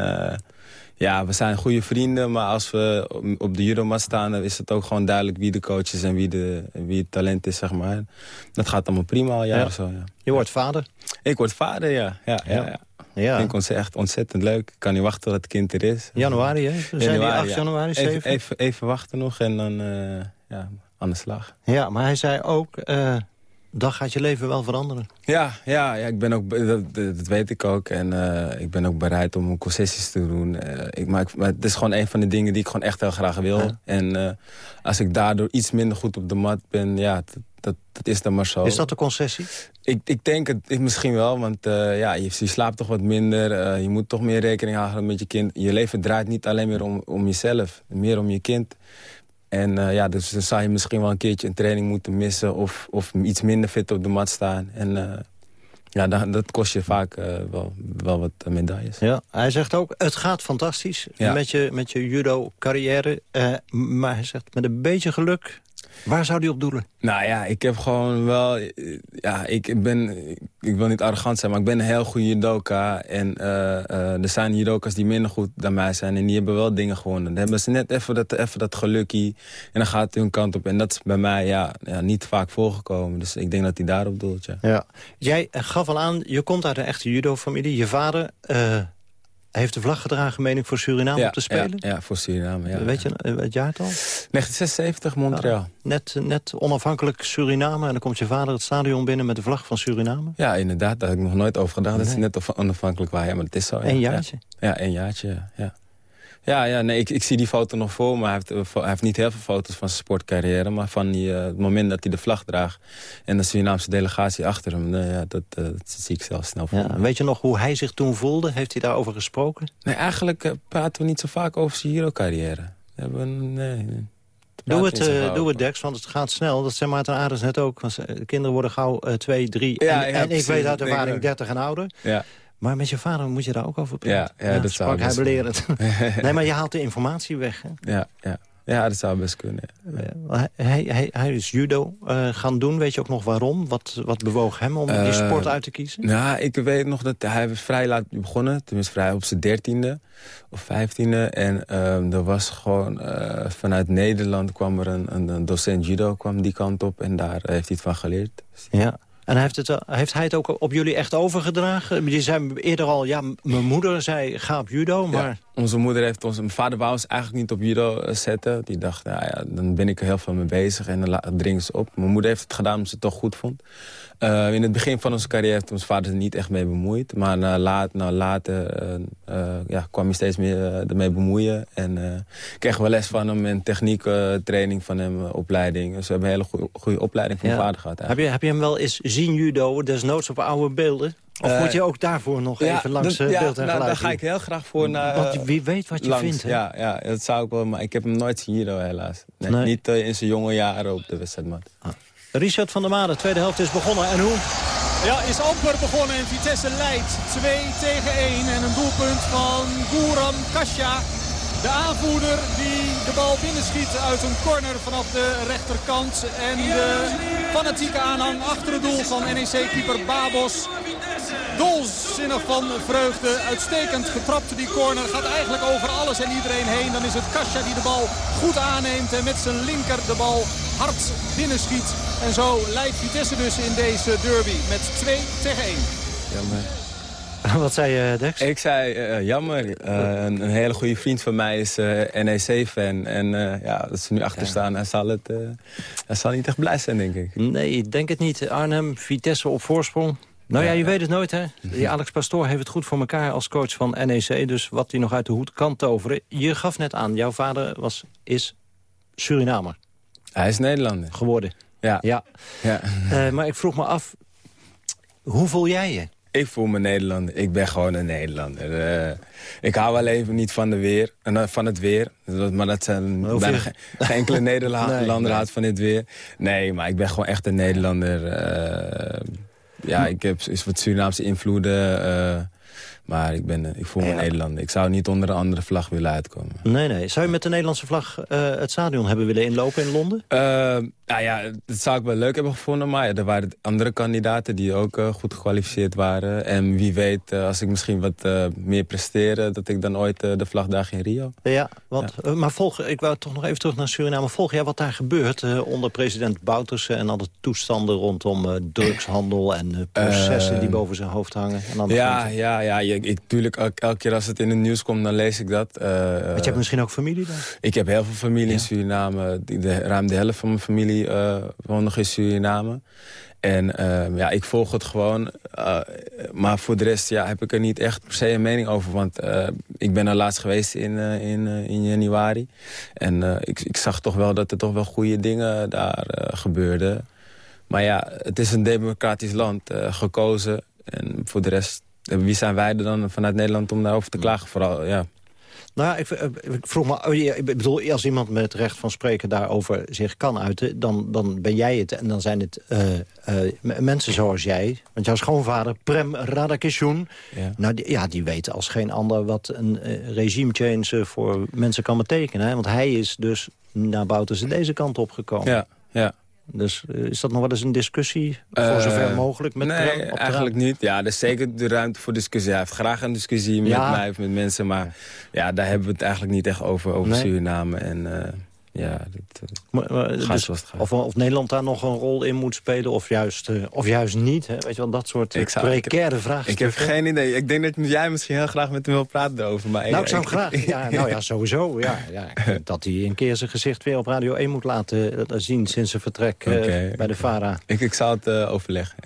ja, we zijn goede vrienden, maar als we op de judomat staan... dan is het ook gewoon duidelijk wie de coach is en wie, de, wie het talent is, zeg maar. Dat gaat allemaal prima al jaren ja. zo, ja. Je wordt vader? Ik word vader, ja. ja, ja. ja. ja. Ik vind het echt ontzettend leuk. Ik kan niet wachten tot het kind er is. Januari, hè? We zijn januari, 8 januari, 7? Even, even, even, wachten nog en dan uh, ja, aan de slag. Ja, maar hij zei ook... Uh, dan gaat je leven wel veranderen. Ja, ja, ja ik ben ook, dat, dat weet ik ook. En uh, ik ben ook bereid om concessies te doen. Uh, ik, maar, ik, maar, het is gewoon een van de dingen die ik gewoon echt heel graag wil. Ja. En uh, als ik daardoor iets minder goed op de mat ben, ja, dat, dat, dat is dan maar zo. Is dat de concessie? Ik, ik denk het misschien wel, want ja, je, je, slaapt toch wat minder. je moet toch meer rekening houden met je kind. Je leven draait niet alleen meer om, om jezelf, meer om je kind. En uh, ja, dus dan zou je misschien wel een keertje een training moeten missen... of, of iets minder fit op de mat staan. En uh, ja, dat, dat, kost je vaak uh, wel, wel wat medailles. Ja, hij zegt ook, het gaat fantastisch ja. met je, met je judo-carrière. maar hij zegt, met een beetje geluk Waar zou die op doelen? Nou ja, ik heb gewoon wel... Ja, ik ben... Ik wil niet arrogant zijn, maar ik ben een heel goede judoka. En uh, uh, er zijn judokas die minder goed dan mij zijn. En die hebben wel dingen gewonnen. Dan hebben ze net even dat, even dat gelukkie. En dan gaat het hun kant op. En dat is bij mij ja, ja, niet vaak voorgekomen. Dus ik denk dat hij daarop doelt, ja. ja. Jij gaf al aan, je komt uit een echte judo-familie. Je vader... Uh heeft de vlag gedragen, meen ik, voor Suriname ja, op te spelen? Ja, ja voor Suriname, ja. Weet je het jaartal? 1976, Montreal. Net, net onafhankelijk Suriname en dan komt je vader het stadion binnen met de vlag van Suriname? Ja, inderdaad. Daar heb ik nog nooit over gedacht nee. dat ze net onafhankelijk. Ja, maar het is zo. Een jaartje? Ja, een jaartje, ja. Ja, ja nee, ik, ik zie die foto nog voor, maar hij heeft, hij heeft niet heel veel foto's van zijn sportcarrière. Maar van die, uh, het moment dat hij de vlag draagt en de Surinaamse delegatie achter hem, uh, ja, dat, uh, dat, zie ik zelf snel voor. Ja, weet je nog hoe hij zich toen voelde? Heeft hij daarover gesproken? Nee, eigenlijk praten we niet zo vaak over zijn Giro-carrière. Nee, nee. Doe het, uh, doe het, Dex, want het gaat snel. Dat zei Maarten Aardes net ook. De kinderen worden gauw 2, 3 ja, en, ja, en ik weet uit ervaring 30 en ouder. Ja. Maar met je vader moet je daar ook over praten. Ja, ja, ja dat zou hij belerend. nee, maar je haalt de informatie weg. Hè? Ja, ja. ja, dat zou best kunnen. Ja. Hij, hij, hij is judo uh, gaan doen. Weet je ook nog waarom? Wat, wat bewoog hem om uh, die sport uit te kiezen? Nou, ik weet nog dat hij vrij laat begonnen. Tenminste, vrij op zijn dertiende of vijftiende. En um, er was gewoon uh, vanuit Nederland kwam er een, een, een, docent judo kwam die kant op. En daar heeft hij het van geleerd. Ja. En heeft, het, wel- heeft hij het ook op jullie echt overgedragen? Je zei eerder al, ja, mijn moeder zei ga op judo, maar... Ja, onze moeder heeft ons... Mijn vader wou ons eigenlijk niet op judo eh, zetten. Die dacht, nou ja, dan ben ik er heel veel mee bezig en dan dringen ze op. Mijn moeder heeft het gedaan omdat ze het toch goed vond. Eh, in het begin van onze carrière heeft ons vader er niet echt mee bemoeid. Maar na laat, nou, later eh, eh, ja, kwam hij steeds meer eh, ermee bemoeien. En eh kregen we les van hem en techniek, eh, training van hem, eh, opleiding. Dus we hebben een hele goede- goede opleiding van Ja. mijn vader gehad. Heb je, heb je hem wel eens zien judo, desnoods op oude beelden? Of Eh, moet je ook daarvoor nog Ja, even langs eh, ja, beeld en nou, geluid? Daar ga ik heel graag voor naar... Want eh, wie weet wat je langs. vindt, hè? Ja, ja, dat zou ik wel, maar ik heb hem nooit zien judo helaas. Nee, Nee. Niet eh, in zijn jonge jaren op de wedstrijdmat. Richard van der Maa, de tweede helft is begonnen. En hoe? Ja, is amper begonnen en Vitesse leidt 2 tegen 1. En een doelpunt van Guram Kasja. De aanvoerder die de bal binnenschiet uit een corner vanaf de rechterkant. En de fanatieke aanhang achter het doel van NEC-keeper Babos. Dolzinnig van vreugde. Uitstekend getrapt die corner. Gaat eigenlijk over alles en iedereen heen. Dan is het Kasja die de bal goed aanneemt. En met zijn linker de bal hard binnenschiet. En zo leidt Vitesse dus in deze derby met 2 tegen 1. Jammer. Wat zei je, Dex? Ik zei, eh, jammer. Eh, een, een hele goede vriend van mij is eh, NEC-fan. En eh, ja, dat ze nu achter staan, hij zal, het, eh, hij zal niet echt blij zijn, denk ik. Nee, ik denk het niet. Arnhem, Vitesse op voorsprong. Nou ja, je weet het nooit, hè? Die Alex Pastoor heeft het goed voor elkaar als coach van NEC. Dus wat hij nog uit de hoed kan toveren. Je gaf net aan, jouw vader was, is Surinamer Hij is Nederlander. geworden. Ja. Ja. ja. Eh, maar ik vroeg me af, hoe voel jij je? Ik voel me Nederlander. Ik ben gewoon een Nederlander. Eh, ik hou alleen niet van, de weer, eh, van het weer. Maar dat zijn bijna geen, geen enkele Nederlander Nee, nee. houdt van dit weer. Nee, maar ik ben gewoon echt een Nederlander. Eh, ja, ik heb is wat Surinaamse invloeden. maar ik, ben, ik voel me Ja. Nederlander. Ik zou niet onder een andere vlag willen uitkomen. Nee, nee. Zou je met de Nederlandse vlag het stadion hebben willen inlopen in Londen? Nou ja, dat zou ik wel leuk hebben gevonden. Maar ja, er waren andere kandidaten die ook eh, goed gekwalificeerd waren. En wie weet, eh, als ik misschien wat eh, meer presteer... dat ik dan ooit de vlag in Rio. Ja, want, maar volg, ik wou toch nog even terug naar Suriname. Volg jij wat daar gebeurt onder president Bouterse... en al de toestanden rondom drugshandel en processen die boven zijn hoofd hangen? En Ja, ja, ja. Je, ik, tuurlijk, elke, keer als het in het nieuws komt, dan lees ik dat. Want je hebt misschien ook familie daar? Ik heb heel veel familie in Suriname. Die- De, ruim de helft van mijn familie eh woont nog in Suriname. En eh, ja, ik volg het gewoon. eh, maar voor de rest ja, heb ik er niet echt per se een mening over. Want eh, ik ben er laatst geweest in, in, in januari. En ik, ik zag toch wel dat er toch wel goede dingen daar gebeurden. Maar ja, het is een democratisch land gekozen. En voor de rest, wie zijn wij er dan vanuit Nederland om daarover te klagen? Vooral, ja. Nou, ja, ik, eh, ik vroeg me, oh, ik bedoel, als iemand met recht van spreken daarover zich kan uiten, dan, dan ben jij het. En dan zijn het eh, eh, mensen zoals jij. Want jouw schoonvader, Prem Radakishun, Ja. nou, die, ja, die weet als geen ander wat een eh, regime change voor mensen kan betekenen. Hè? Want hij is dus naar Bouterse deze kant opgekomen. Ja, ja. Dus eh, is dat nog wel eens een discussie, voor Eh, zover mogelijk, met nee, eigenlijk niet. Ja, er is zeker de ruimte voor discussie. Hij heeft graag een discussie met Ja. mij of met mensen. Maar ja, daar hebben we het eigenlijk niet echt over, over Nee. Suriname. En eh, ja, dat, eh, Maar, maar, gaat dus het of, of Nederland daar nog een rol in moet spelen, of juist, eh, of juist niet. Hè? Weet je wel, dat soort Ik zou- precaire Ik vraagstukken. heb geen idee. Ik denk dat jij misschien heel graag met hem wil praten erover. Maar Nou, ik zou hem graag. Ja, nou ja, sowieso. Ja, ja, ik dat hij een keer zijn gezicht weer op Radio 1 moet laten eh, zien sinds zijn vertrek eh, bij de VARA. Ik, ik zou het eh, overleggen.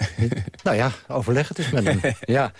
Nou ja, overleg het eens met hem. ja.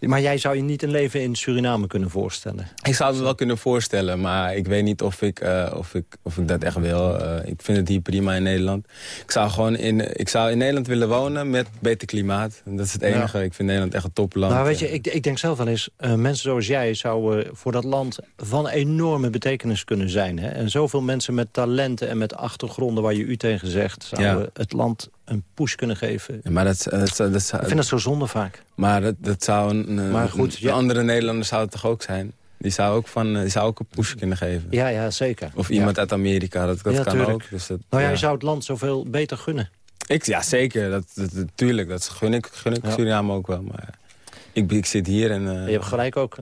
Maar jij zou je niet een leven in Suriname kunnen voorstellen? Ik zou het me wel kunnen voorstellen, maar ik weet niet of ik, eh, of ik, of ik dat echt wil. Eh, ik vind het hier prima in Nederland. Ik zou gewoon in, ik zou in Nederland willen wonen met beter klimaat. Dat is het enige. Ik vind Nederland echt een topland. Nou, weet je, ik, ik denk zelf wel eens... eh, mensen zoals jij zouden voor dat land van enorme betekenis kunnen zijn. Hè? En zoveel mensen met talenten en met achtergronden... waar je u tegen zegt, zouden Ja. het land een push kunnen geven. Ja, maar dat, dat, dat, dat, Ik vind dat zo zonde vaak. Maar dat, dat zou een, een- Maar goed, een ja. andere Nederlander zou het toch ook zijn? Die zou ook, van, eh, die zou ook een push kunnen geven. Ja, ja, zeker. Of iemand uit Amerika, dat, kan tuurlijk. ook. Dus dat, Nou ja, je zou het land zoveel beter gunnen. Ik, ja, zeker. Dat, dat, dat- tuurlijk, dat gun ik, gun ik. Suriname ook wel. Maar Ik, ik zit hier en... Je hebt gelijk ook.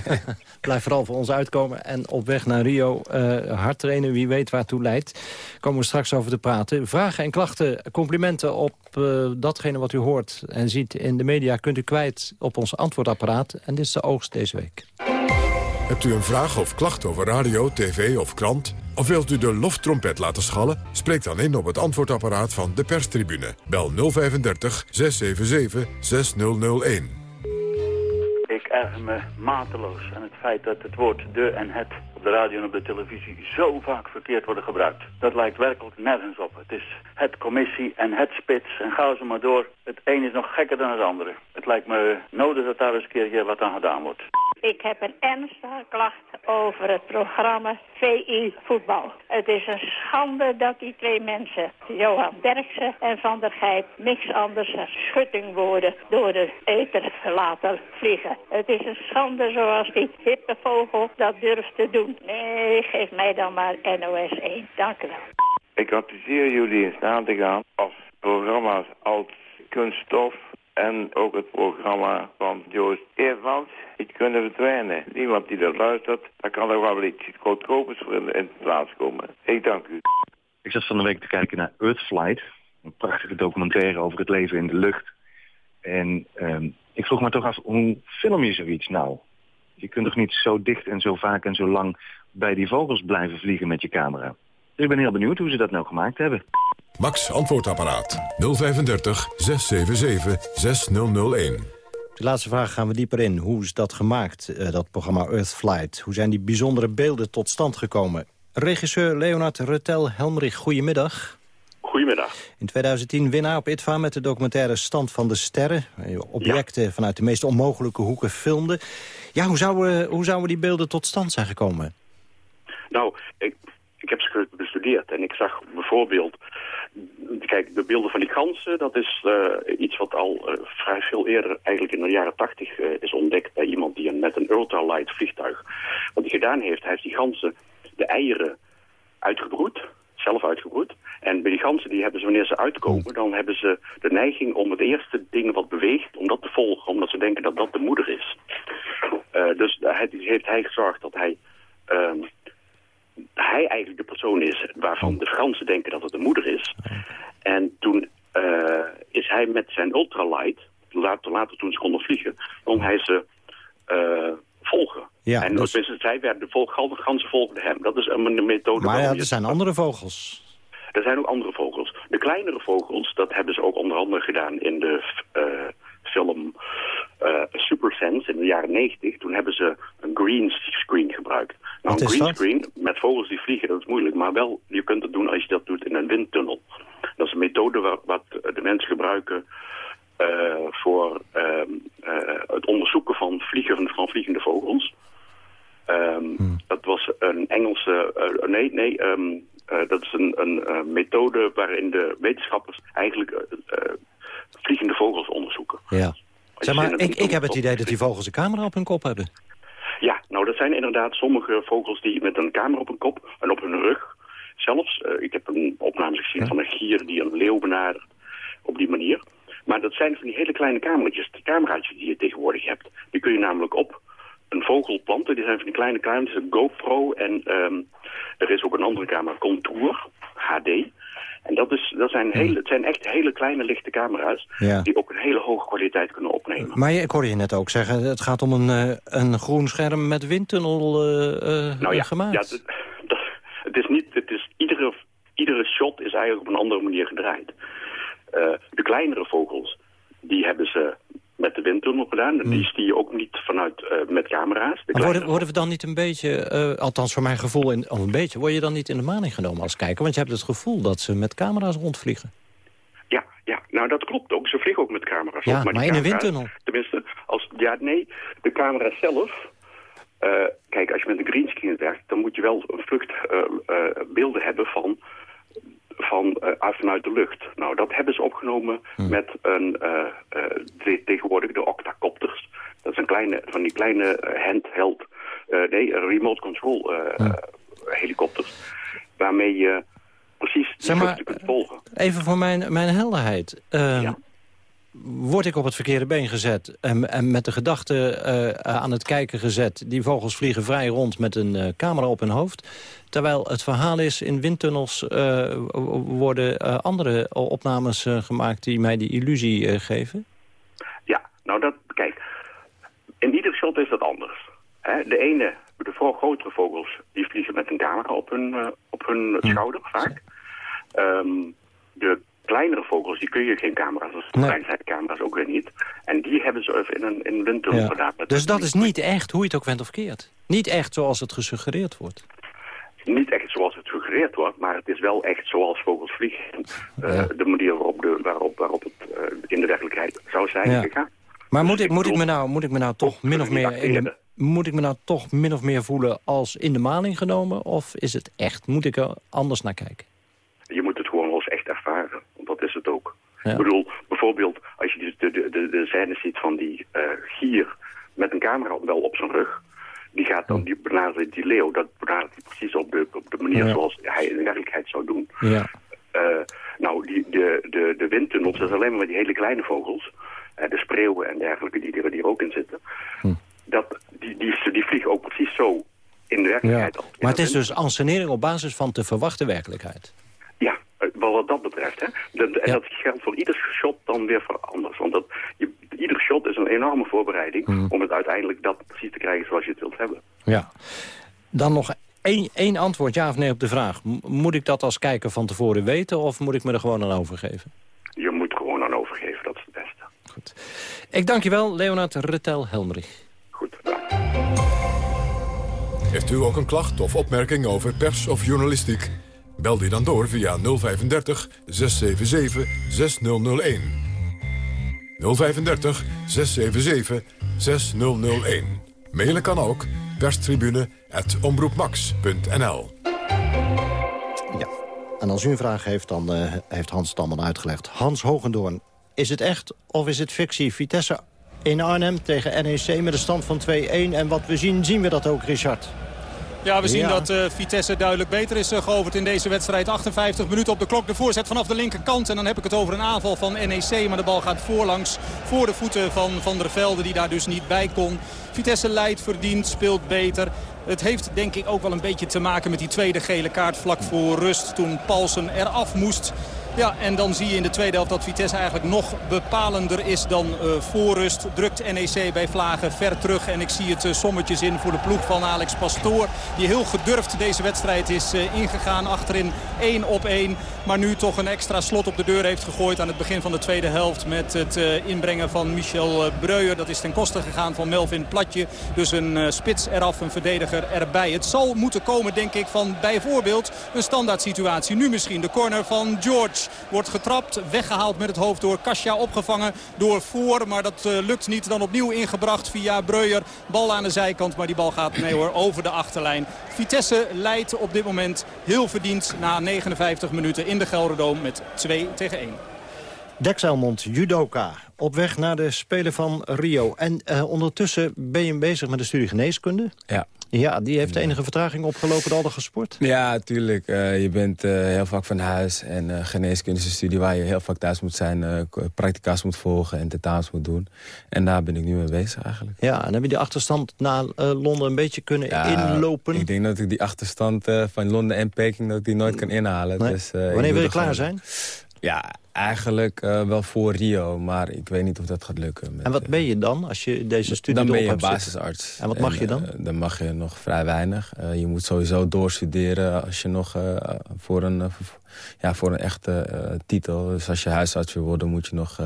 Blijf vooral voor ons uitkomen. En op weg naar Rio uh, hard trainen, wie weet waartoe leidt. Komen we straks over te praten. Vragen en klachten, complimenten op uh, datgene wat u hoort en ziet in de media... kunt u kwijt op ons antwoordapparaat. En dit is de oogst deze week. Hebt u een vraag of klacht over radio, tv of krant? Of wilt u de loftrompet laten schallen? Spreek dan in op het antwoordapparaat van de perstribune. Bel 035 677 6001. Erger me mateloos. Aan het feit dat het woord de en het de radio en op de televisie zo vaak verkeerd worden gebruikt. Dat lijkt werkelijk nergens op. Het is het commissie en het spits en ga ze maar door. Het een is nog gekker dan het andere. Het lijkt me nodig dat daar eens een keer wat aan gedaan wordt. Ik heb een ernstige klacht over het programma VI Voetbal. Het is een schande dat die twee mensen, Johan Derksen en Van der Gijp, niks anders dan schutting worden door de ether laten vliegen. Het is een schande zoals die hippe vogel dat durft te doen. Nee, geef mij dan maar NOS 1. Dank u wel. Ik adviseer jullie eens na te gaan als programma's als Kunststof en ook het programma van Joost Eervans iets kunnen verdwijnen. Niemand die dat luistert, dan kan er wel iets goedkopers voor in, in plaats komen. Ik dank u. Ik zat van de week te kijken naar Earthflight. Een prachtige documentaire over het leven in de lucht. En um, ik vroeg me toch af, hoe film je zoiets nou? Je kunt toch niet zo dicht en zo vaak en zo lang bij die vogels blijven vliegen met je camera? Dus ik ben heel benieuwd hoe ze dat nou gemaakt hebben. Max Antwoordapparaat 035 677 6001. De laatste vraag gaan we dieper in. Hoe is dat gemaakt, uh, dat programma Earthflight? Hoe zijn die bijzondere beelden tot stand gekomen? Regisseur Leonard Rutel Helmrich, goedemiddag. Goedemiddag. In 2010 winnaar op ITVA met de documentaire Stand van de Sterren. Objecten ja. vanuit de meest onmogelijke hoeken filmde. Ja, hoe zouden, hoe zouden die beelden tot stand zijn gekomen? Nou, ik, ik heb ze bestudeerd en ik zag bijvoorbeeld... Kijk, de beelden van die ganzen, dat is uh, iets wat al uh, vrij veel eerder, eigenlijk in de jaren tachtig, uh, is ontdekt bij iemand die een, met een ultralight vliegtuig. Wat hij gedaan heeft, hij heeft die ganzen de eieren uitgebroed, zelf uitgebroed. En bij die ganzen, die hebben ze, wanneer ze uitkomen, dan hebben ze de neiging om het eerste ding wat beweegt, om dat te volgen, omdat ze denken dat dat de moeder is. dus hij, heeft hij gezorgd dat hij hij eigenlijk de persoon is waarvan de Fransen denken dat het de moeder is. En toen uh, is hij met zijn ultralight, later, later toen ze konden vliegen, kon hij ze uh, volgen. Ja, en dus... zij werden de ganzen volgden hem. Dat is een methode... Maar ja, er zijn andere vogels. Er zijn ook andere vogels. De kleinere vogels, dat hebben ze ook onder andere gedaan in de uh, film uh, Super Sense in de jaren 90. Toen hebben ze een green screen gebruikt. Nou, een green screen met vogels die vliegen, dat is moeilijk. Maar wel, je kunt het doen als je dat doet in een windtunnel. Dat is een methode wat, wat de mensen gebruiken uh, voor uh, het onderzoeken van, vliegen, van vliegende vogels. Um, hmm. Dat was een Engelse... nee, nee, um, dat is een, een methode waarin de wetenschappers eigenlijk vliegende vogels onderzoeken. Ja. Zeg maar, ik, ik heb het idee dat die vogels een camera op hun kop hebben. Ja, nou dat zijn inderdaad sommige vogels die met een camera op hun kop en op hun rug. Zelfs, uh, ik heb een opname gezien ja. van een gier die een leeuw benadert op die manier. Maar dat zijn van die hele kleine cameraatjes, de cameraatjes die je tegenwoordig hebt. Die kun je namelijk op een vogel planten. Die zijn van die kleine camera's, een GoPro en um, er is ook een andere camera, Contour, HD. En dat, is, dat zijn, hele, het zijn echt hele kleine lichte camera's... Ja. die ook een hele hoge kwaliteit kunnen opnemen. Maar ik hoorde je net ook zeggen... het gaat om een, uh, een groen scherm met windtunnel uh, nou ja, gemaakt. Ja, dat, dat, het is niet, het is, iedere, iedere shot is eigenlijk op een andere manier gedraaid. Uh, de kleinere vogels, die hebben ze met de windtunnel gedaan. En die zie je ook niet vanuit uh, met camera's. Maar worden, worden we dan niet een beetje, uh, althans voor mijn gevoel, in, al een beetje... word je dan niet in de maning genomen als kijker? Want je hebt het gevoel dat ze met camera's rondvliegen. Ja, ja, nou dat klopt ook. Ze vliegen ook met camera's. Ja, op, maar, maar in een windtunnel. Tenminste, als, ja, nee, de camera zelf... Uh, kijk, als je met een greenscreen werkt, dan moet je wel een vluchtbeelden hebben van van, uh, vanuit de lucht. Nou, dat hebben ze opgenomen hmm. met een, uh, uh, tegenwoordig de octacopters. Dat is een kleine, van die kleine handheld, nee, remote control hmm. helikopters. Waarmee je precies zeg maar, kunt volgen. Even voor mijn, mijn helderheid. Ehm, ja. Word ik op het verkeerde been gezet... en, en met de gedachte eh, aan het kijken gezet... die vogels vliegen vrij rond met een eh, camera op hun hoofd... terwijl het verhaal is, in windtunnels eh, worden andere opnames gemaakt... die mij die illusie geven? Ja, nou dat, kijk, in ieder shot is dat anders. Hè, de ene, de veel grotere vogels, die vliegen met een camera op hun, op hun schouder vaak. Ehm, de kleinere vogels, die kun je geen camera's, dus camera's ook weer niet. En die hebben ze even in een, in een windtunnel Ja. gedaan. Dus dat is niet echt hoe je het ook went of keert. Niet echt zoals het gesuggereerd wordt. Niet echt zoals het suggereerd wordt, maar het is wel echt zoals vogels vliegen. Eh, De manier waarop, de, waarop, waarop het eh, in de werkelijkheid zou zijn Ja. gegaan. Maar moet ik, moet ik me nou, moet ik me nou toch min of meer... In de, moet ik me nou toch min of meer voelen als in de maling genomen? Of is het echt? Moet ik er anders naar kijken? Je moet het gewoon als echt ervaren, want dat is het ook. Ja. Ik bedoel, bijvoorbeeld als je dus de, de, de, de scène ziet van die eh, gier met een camera wel op zijn rug. Die gaat dan, die benadert die leeuw, dat benadert hij precies op de, op de manier Ja. zoals hij in de werkelijkheid zou doen. Ja. Eh, nou, die, de, de, de windtunnels, dat is alleen maar die hele kleine vogels. de spreeuwen en dergelijke die, er- die er ook in zitten. Dat, die, die, die vliegen ook precies zo in de ja. werkelijkheid. als- Maar het is dus ansenering op basis van te verwachten werkelijkheid. Wat dat betreft. Hè. Dat, En dat geldt voor ieder shot dan weer voor anders. Want dat, je, ieder shot is een enorme voorbereiding Mhm. om het uiteindelijk dat precies te krijgen zoals je het wilt hebben. Ja. Dan nog één, één antwoord, ja of nee, op de vraag. M- moet ik dat als kijker van tevoren weten... of moet ik me er gewoon aan overgeven? Je moet er gewoon aan overgeven, dat is het beste. Ik dank je wel, Leonard Retel Helmrich. Heeft u ook een klacht of opmerking over pers of journalistiek? Bel die dan door via 035 677 6001. 035 677 6001. Mailen kan ook perstribune.omroepmax.nl En als u een vraag heeft, dan eh, heeft Hans het allemaal uitgelegd. Hans Hogendoorn, is het echt of is het fictie? Vitesse in Arnhem tegen NEC met een stand van 2-1. En wat we zien, zien we dat ook, Richard. Ja, we zien Ja. dat eh, Vitesse duidelijk beter is uh, geoverd in deze wedstrijd. 58 minuten op de klok. De voorzet vanaf de linkerkant. En dan heb ik het over een aanval van NEC. Maar de bal gaat voorlangs voor de voeten van Van der Velde. Die daar dus niet bij kon. Vitesse leidt, verdient, speelt beter. Het heeft denk ik ook wel een beetje te maken met die tweede gele kaart vlak voor rust. Toen Paulsen eraf moest. Ja, en dan zie je in de tweede helft dat Vitesse eigenlijk nog bepalender is dan eh voor rust. Drukt NEC bij Vlagen ver terug. En ik zie het eh, sommetjes in voor de ploeg van Alex Pastoor. Die heel gedurfd deze wedstrijd is eh, ingegaan. Achterin 1 op 1. Maar nu toch een extra slot op de deur heeft gegooid aan het begin van de tweede helft. Met het inbrengen van Michel Breuer. Dat is ten koste gegaan van Melvin Platje. Dus een spits eraf, een verdediger erbij. Het zal moeten komen denk ik van bijvoorbeeld een standaard situatie. Nu misschien de corner van George. Wordt getrapt, weggehaald met het hoofd door Kasia. Opgevangen door Voor, maar dat eh, lukt niet. Dan opnieuw ingebracht via Breuer. Bal aan de zijkant, maar die bal gaat nee hoor, over de achterlijn. Vitesse leidt op dit moment heel verdiend na 59 minuten in de Gelderdoom met 2 tegen 1. Dex Elmond, judoka, op weg naar de Spelen van Rio. En eh, ondertussen ben je bezig met de studie geneeskunde. Ja. Ja, die heeft enige vertraging opgelopen door al de gesport. Ja, tuurlijk. Eh, je bent eh, heel vaak van huis. En uh, geneeskunde is een studie waar je heel vaak thuis moet zijn. Practica's moet volgen en tentamens moet doen. En daar ben ik nu mee bezig eigenlijk. Ja, en heb je die achterstand naar Londen een beetje kunnen ja, inlopen? Ik denk dat ik die achterstand van Londen en Peking dat ik die nooit kan inhalen. Nee. Dus, Wanneer wil je klaar zijn? Ja, eigenlijk uh, wel voor Rio, maar ik weet niet of dat gaat lukken. Met, en wat ben je dan als je deze studie Dan ben je basisarts. Zitten? En wat mag je dan? Uh, dan mag je nog vrij weinig. Uh, je moet sowieso doorstuderen als je nog voor, een, ja, voor een echte titel... Dus als je huisarts wil worden moet je nog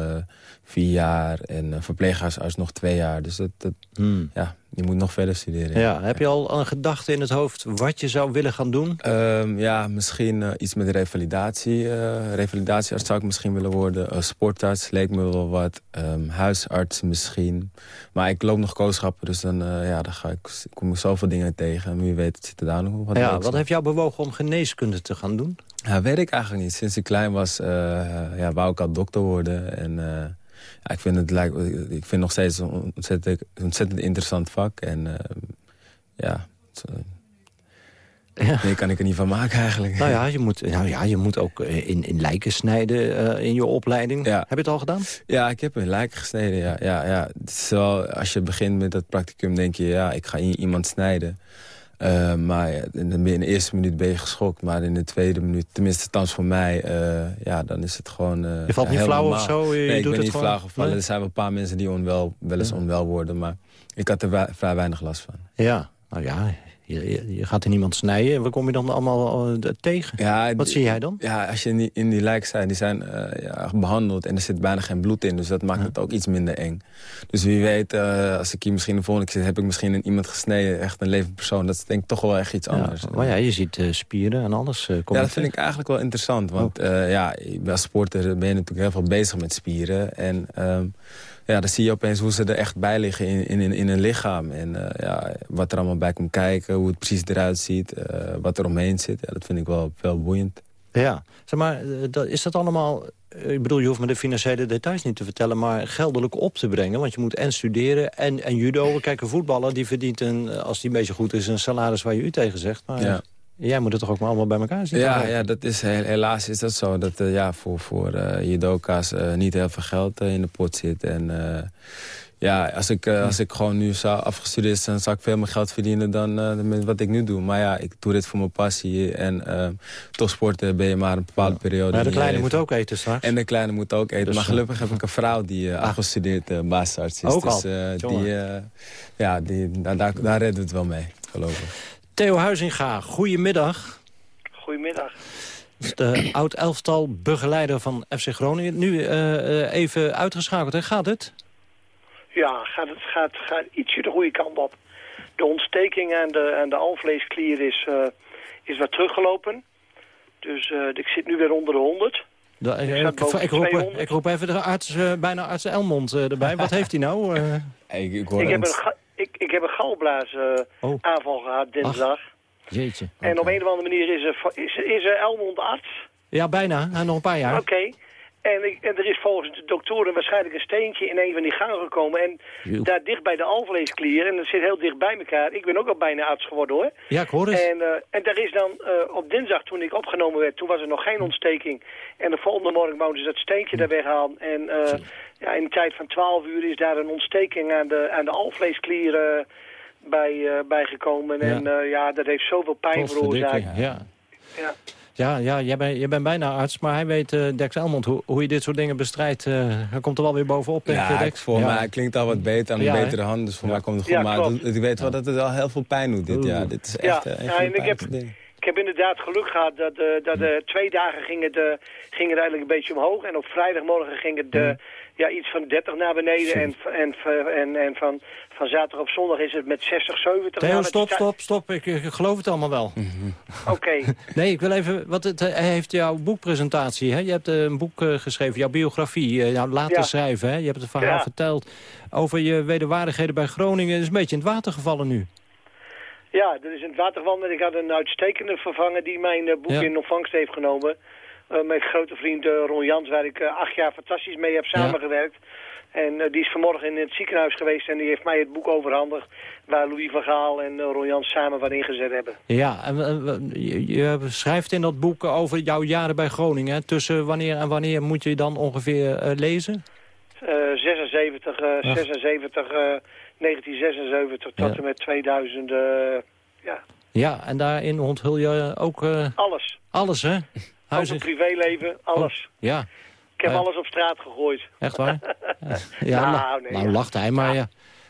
vier jaar... en verpleeghuisarts nog twee jaar. Dus dat, dat hmm. ja, je moet nog verder studeren. Ja, heb je al een gedachte in het hoofd wat je zou willen gaan doen? Um, ja, misschien uh, iets met revalidatie. Uh, revalidatiearts zou ik misschien willen worden. Uh, sportarts leek me wel wat. Um, huisarts misschien. Maar ik loop nog kooschappen, dus dan, ja, dan ga ik, kom ik zoveel dingen tegen. En wie weet zit er daar nog wat Ja, wat heeft jou bewogen om geneeskunde te gaan doen? Ja, weet ik eigenlijk niet. Sinds ik klein was, ja, wou ik al dokter worden. En ja, ik, vind het, ik vind nog steeds een ontzettend, ontzettend interessant vak. En uh, ja, het, Nee, kan ik er niet van maken eigenlijk. Nou ja, je moet, nou ja, je moet ook eh, in, in lijken snijden in je opleiding. Ja. Heb je het al gedaan? Ja, ik heb in lijken gesneden, ja. ja, ja. Het is wel, als je begint met dat practicum denk je, ja, ik ga iemand snijden. Uh, maar in de, in de, eerste minuut ben je geschokt. Maar in de tweede minuut, tenminste thans voor mij... Uh, ja, dan is het gewoon uh, Je valt ja, niet flauw normaal. of zo? Je nee, doet ik ben het niet gewoon... flauw gevallen. Nee? Er zijn wel een paar mensen die onwel, wel eens Ja. onwel worden. Maar ik had er vrij weinig last van. Ja, nou ja, je, je- gaat er niemand snijden. En waar kom je dan allemaal eh, tegen? Ja, Wat zie jij dan? Ja, als je in die, in die lijk zijn, die zijn eh, ja, behandeld en er zit bijna geen bloed in. Dus dat maakt het ook iets minder eng. Dus wie weet, eh, als ik hier misschien de volgende keer zit... heb ik misschien in iemand gesneden, echt een levend persoon. Dat is denk ik toch wel echt iets anders. Maar ja, je ziet spieren en alles. Ja, dat vind ik eigenlijk wel interessant. Want eh, ja, als sporter ben je natuurlijk heel veel bezig met spieren. En ehm, ja, dan zie je opeens hoe ze er echt bij liggen in, in, in een lichaam. En eh, ja, wat er allemaal bij komt kijken, hoe het precies eruit ziet. eh, wat er omheen zit. Ja, dat vind ik wel, wel boeiend. Ja, zeg maar, eh, dat, is dat allemaal... Ik bedoel, je hoeft me de financiële details niet te vertellen... maar geldelijk op te brengen. Want je moet en studeren en, en judo. Kijk, een voetballer die verdient, een, als die een beetje goed is... een salaris waar je u tegen zegt. Maar Ja. Jij moet het toch ook maar allemaal bij elkaar zien? Ja, ja dat is, he- helaas is dat zo. Dat eh, ja, voor, voor eh, judoka's eh, niet heel veel geld in de pot zit. En ja, als ik, als ik gewoon nu zou afgestudeerd zijn... zou ik veel meer geld verdienen dan met wat ik nu doe. Maar ja, ik doe dit voor mijn passie. En toch sporten ben je maar een bepaalde periode. Maar de kleine moet ook eten straks. En de kleine moet ook eten. Dus, maar gelukkig heb ik een vrouw die eh, afgestudeerd uh, basisarts is. Ook dus, al? die, ja, die, daar, daar, daar redden we het wel mee, geloof ik. Theo Huizinga, goedemiddag. Goedemiddag. De oud-elftal begeleider van FC Groningen. Nu eh, eh, even uitgeschakeld, hè? gaat het? Ja, gaat, het gaat, gaat ietsje de goede kant op. De ontsteking aan de, aan de alvleesklier is, eh, is wat teruggelopen. Dus eh, ik zit nu weer onder de 100. Da- Ik ik, roep, 200. ik roep even de arts, eh, bijna arts Elmond eh, erbij. Wat heeft hij nou? Eh, ik, ik, Ik heb, een ik, ik heb een galblaas eh, Oh. aanval gehad dinsdag. jeetje. En op een of andere manier is er, is, is er Elmond arts. Ja, bijna. Hè, nog een paar jaar. Oké. En, ik, en er is volgens de doktoren waarschijnlijk een steentje in een van die gangen gekomen. En Joep. daar dicht bij de alvleesklier. En dat zit heel dicht bij elkaar. Ik ben ook al bijna arts geworden hoor. Ja, ik hoor het. En, eh, en daar is dan eh, op dinsdag, toen ik opgenomen werd, toen was er nog geen ontsteking. En de volgende morgen wouden ze dat steentje daar weghalen. En ja, in de tijd van 12 uur is daar een ontsteking aan de, aan de alvleesklier eh, bij, eh, bijgekomen. Ja. En eh, ja, dat heeft zoveel pijn veroorzaakt. Ja. Ja. Ja, ja jij, bent, jij bent bijna arts, maar hij weet, eh Dex Elmond, hoe, hoe je dit soort dingen bestrijdt. eh, hij komt er wel weer bovenop, Ja, Dex? voor mij klinkt al wat beter aan de Ja, betere hand. Dus voor mij komt het goed. Ja, maar klopt. ik weet wel dat het al heel veel pijn doet dit jaar. Dit is Ja, echt, een ja, en ik heb, ik heb inderdaad geluk gehad dat, eh, dat twee dagen ging het, ging het eigenlijk een beetje omhoog. En op vrijdagmorgen ging het eh, ja, iets van 30 naar beneden. En, en, en, en van, van zaterdag op zondag is het met 60, 70. Theo, dat stop, stop, stop. Ik, ik geloof het allemaal wel. Oké. Nee, ik wil even... Wat het, hij heeft jouw boekpresentatie, hè? Je hebt eh, een boek eh, geschreven, jouw biografie. eh, nou, laten Ja. schrijven, hè? Je hebt het verhaal Ja. verteld over je wederwaardigheden bij Groningen. Het is een beetje in het water gevallen nu. Ja, dat is in het waterwandelen. Ik had een uitstekende vervanger die mijn eh, boek Ja. in ontvangst heeft genomen. Eh, mijn grote vriend eh, Ron Jans, waar ik eh, acht jaar fantastisch mee heb samengewerkt. En die is vanmorgen in het ziekenhuis geweest en die heeft mij het boek overhandigd... waar Louis van Gaal en Ron Jans samen wat ingezet hebben. Ja, en, je, je schrijft in dat boek over jouw jaren bij Groningen. hè. Tussen wanneer en wanneer moet je dan ongeveer lezen? Eh, 76, eh, Ach. 76 eh, 1976 tot Ja. en met 2000, eh, ja, Ja, en daarin onthul je ook alles. alles, hè? Ook Huis het privéleven, alles. Ja, Ik heb Eh. alles op straat gegooid. echt waar? ja, Nou, la- nee, nou ja. lacht hij, maar ja.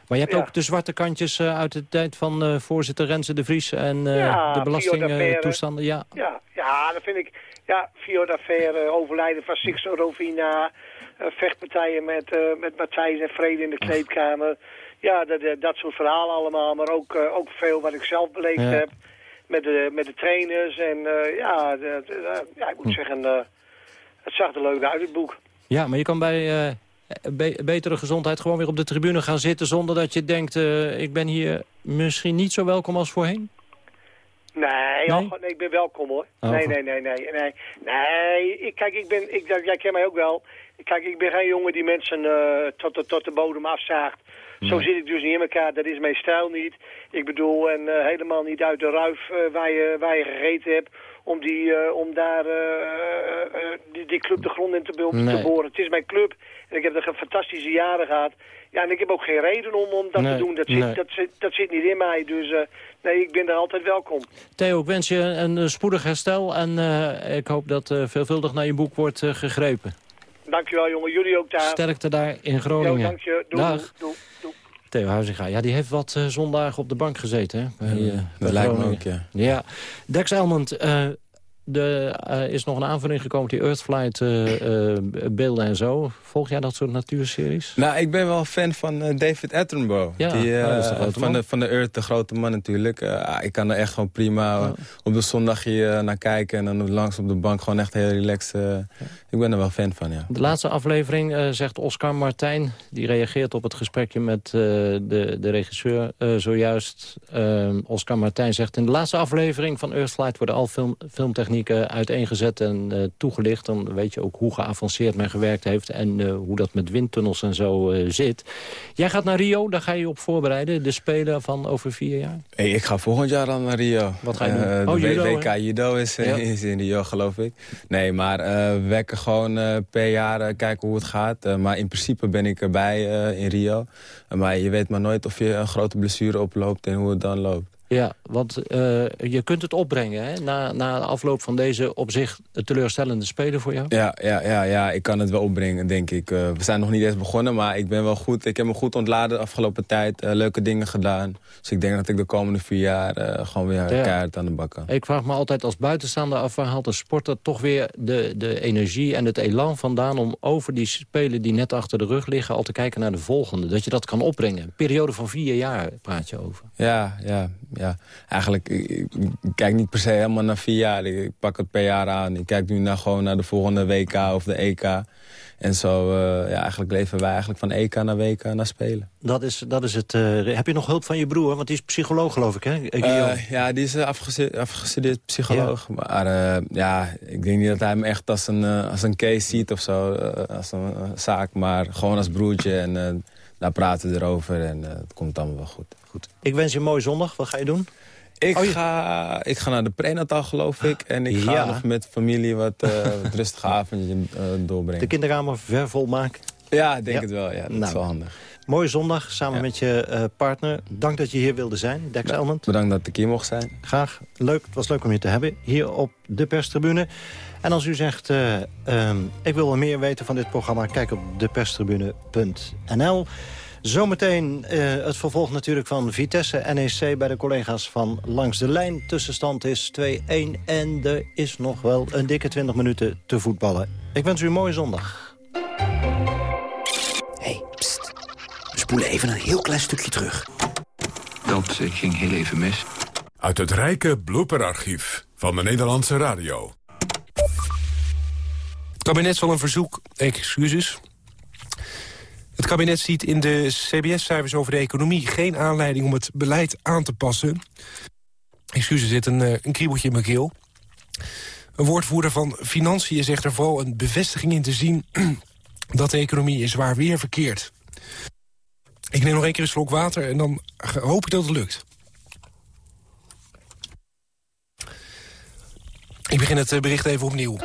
Maar je hebt Ja. ook de zwarte kantjes eh, uit de tijd van eh, voorzitter Renze de Vries... en eh, de belastingtoestanden. ja, Ja, ja, dat vind ik. Ja, Fiat-affaire, overlijden van Sixto Rovina, eh, vechtpartijen met, eh, met Matthijs en Vrede in de kleedkamer. Ja, dat, eh, dat soort verhalen allemaal, maar ook, eh, ook veel wat ik zelf beleefd heb met de, met de trainers. En eh, ja, de- de- ja, ik moet zeggen, eh, het zag er leuk uit, het boek. ja, maar je kan bij eh, be- betere gezondheid gewoon weer op de tribune gaan zitten... zonder dat je denkt, eh, ik ben hier misschien niet zo welkom als voorheen? Nee, Nee? och, nee, ik ben welkom hoor. Oh, nee, nee, nee, nee, nee. Nee, ik, kijk, ik ben, ik, jij kent mij ook wel. Kijk, ik ben geen jongen die mensen uh, tot, de, tot de bodem afzaagt. Zo zit ik dus niet in elkaar. Dat is mijn stijl niet. Ik bedoel, en uh, helemaal niet uit de ruif uh, waar, je, waar je gegeten hebt... om, die, om daar die, die, club de grond in te, nee. te boren. Het is mijn club. En ik heb er fantastische jaren gehad. Ja, en ik heb ook geen reden om, om dat te doen. Dat zit, dat, zit, dat zit niet in mij. Dus uh, nee, ik ben er altijd welkom. Theo, ik wens je een spoedig herstel. En uh, ik hoop dat veelvuldig naar je boek wordt gegrepen. Dankjewel, jongen. Jullie ook daar. Sterkte daar in Groningen. Jo, dank je. Dag. Doei. Theo Huizinga, ja, die heeft wat zondagen op de bank gezeten. Hè? Bij, ja, dat lijkt me ook, ja. ja. Dex Elmond, er uh, is nog een aanvulling gekomen, die Earthflight uh, uh, beelden en zo. Volg jij dat soort natuurseries? Nou, ik ben wel fan van David Attenborough. Ja, die, de van, de, van de Earth, de grote man natuurlijk. ik kan er echt gewoon prima op de zondag hier naar kijken... en dan langs op de bank gewoon echt heel relaxed. Ik ben er wel fan van, ja. De laatste aflevering zegt Oscar Martijn... die reageert op het gesprekje met de, de regisseur zojuist. Oscar Martijn zegt... in de laatste aflevering van Earthflight worden al film, filmtechnieken uiteengezet en uh, toegelicht. Dan weet je ook hoe geavanceerd men gewerkt heeft... en uh, hoe dat met windtunnels en zo uh, zit. Jij gaat naar Rio, daar ga je op voorbereiden. De Spelen van over vier jaar? Hey, ik ga volgend jaar dan naar Rio. Wat ga je doen? Oh, de judo, WK Judo is, ja. is, in Rio, geloof ik. Nee, maar we werken gewoon per jaar kijken hoe het gaat. maar in principe ben ik erbij in Rio. maar je weet maar nooit of je een grote blessure oploopt en hoe het dan loopt. Ja, want uh, je kunt het opbrengen hè? Na, na de afloop van deze op zich teleurstellende spelen voor jou? Ja, ja, ja, ja ik kan het wel opbrengen, denk ik. Uh, we zijn nog niet eens begonnen, maar ik ben wel goed. Ik heb me goed ontladen de afgelopen tijd. Uh, leuke dingen gedaan. Dus ik denk dat ik de komende vier jaar gewoon weer ja. keihard aan de bak kan. Ik vraag me altijd als buitenstaander af... waar haalt een sporter toch weer de, de energie en het elan vandaan... om over die spelen die net achter de rug liggen... al te kijken naar de volgende. Dat je dat kan opbrengen. Een periode van vier jaar praat je over. Ja, ja ja, eigenlijk, ik, ik, kijk niet per se helemaal naar vier jaar. Ik, pak het per jaar aan. Ik kijk nu naar, gewoon naar de volgende WK of de EK. En zo, uh, ja, eigenlijk leven wij eigenlijk van EK naar WK naar Spelen. Dat is, dat is het. Uh, heb je nog hulp van je broer? Want die is psycholoog, geloof ik, hè? Uh, ja, die is afgestudeerd, afgestudeerd psycholoog. Ja. Maar ja, ik denk niet dat hij hem echt als een, als een case ziet of zo. als een zaak, maar gewoon als broertje. En daar praten we erover en het komt allemaal wel goed. Goed. Ik wens je een mooie zondag. Wat ga je doen? Ik, oh, je... ga, ik ga naar de prenatal, geloof ik. En ik ga ja. nog met familie wat, uh, wat rustige avondje uh, doorbrengen. De kinderkamer vervol maken? Ja, ik denk ja. het wel. Ja, dat nou, is wel handig. Mooie zondag samen ja. met je uh, partner. Dank dat je hier wilde zijn, Dex Elmond. Bedankt dat ik hier mocht zijn. Graag. Leuk. Het was leuk om je te hebben hier op de perstribune. En als u zegt, uh, um, ik wil wel meer weten van dit programma... kijk op deperstribune.nl. Zometeen uh, het vervolg natuurlijk van Vitesse NEC bij de collega's van Langs de Lijn. Tussenstand is 2-1 en er is nog wel een dikke 20 minuten te voetballen. Ik wens u een mooie zondag. hey, pst. We spoelen even een heel klein stukje terug. Dat uh, ging heel even mis. Uit het rijke blooperarchief van de Nederlandse radio. Kabinet zal een verzoek, excuses, het kabinet ziet in de CBS-cijfers over de economie... geen aanleiding om het beleid aan te passen. Excuus, zit een, een kriebeltje in mijn keel. Een woordvoerder van Financiën zegt er vooral een bevestiging in te zien... dat de economie in zwaar weer verkeert. Ik neem nog één keer een slok water en dan hoop ik dat het lukt. Ik begin het bericht even opnieuw.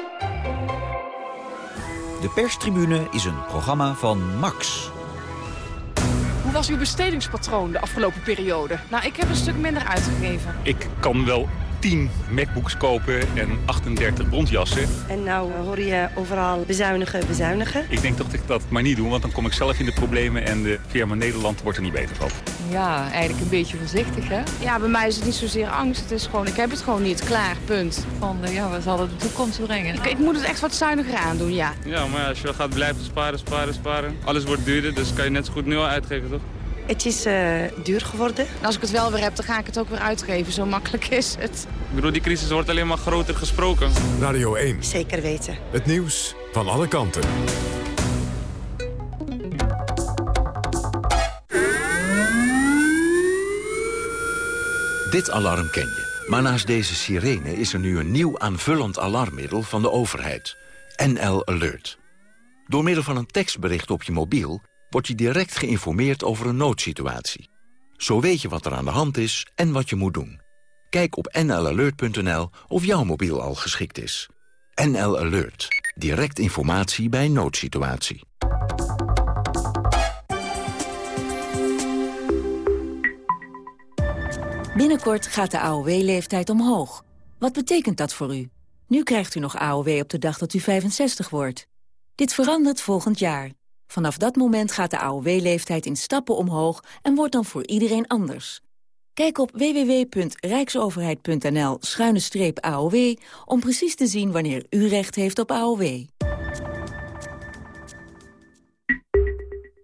De perstribune is een programma van Max. Hoe was uw bestedingspatroon de afgelopen periode? Nou, ik heb een stuk minder uitgegeven. Ik kan wel 10 MacBooks kopen en 38 bondjassen. En nou hoor je overal bezuinigen, bezuinigen. Ik denk dat ik dat maar niet doe, want dan kom ik zelf in de problemen... en de firma Nederland wordt er niet beter van. Ja, eigenlijk een beetje voorzichtig, hè? Ja, bij mij is het niet zozeer angst. Het is gewoon, ik heb het gewoon niet. Klaar, punt. Van, ja, wat zal het de toekomst brengen? Ik, ik moet het echt wat zuiniger aandoen, ja. Ja, maar als je gaat blijven sparen, sparen, sparen... alles wordt duurder, dus kan je net zo goed nu al uitgeven, toch? Het is uh, duur geworden. En als ik het wel weer heb, dan ga ik het ook weer uitgeven. Zo makkelijk is het. Ik bedoel, die crisis wordt alleen maar groter gesproken. Radio 1. Zeker weten. Het nieuws van alle kanten. Dit alarm ken je. Maar naast deze sirene is er nu een nieuw aanvullend alarmmiddel van de overheid. NL Alert. Door middel van een tekstbericht op je mobiel word je direct geïnformeerd over een noodsituatie. Zo weet je wat er aan de hand is en wat je moet doen. Kijk op nlalert.nl of jouw mobiel al geschikt is. NL Alert. Direct informatie bij noodsituatie. Binnenkort gaat de AOW-leeftijd omhoog. Wat betekent dat voor u? Nu krijgt u nog AOW op de dag dat u 65 wordt. Dit verandert volgend jaar. Vanaf dat moment gaat de AOW-leeftijd in stappen omhoog en wordt dan voor iedereen anders. Kijk op www.rijksoverheid.nl-aow om precies te zien wanneer u recht heeft op AOW.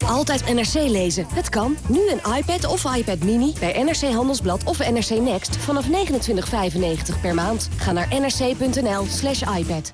Altijd NRC lezen. Het kan. Nu een iPad of iPad Mini bij NRC Handelsblad of NRC Next vanaf 29,95 per maand. Ga naar nrc.nl slash iPad.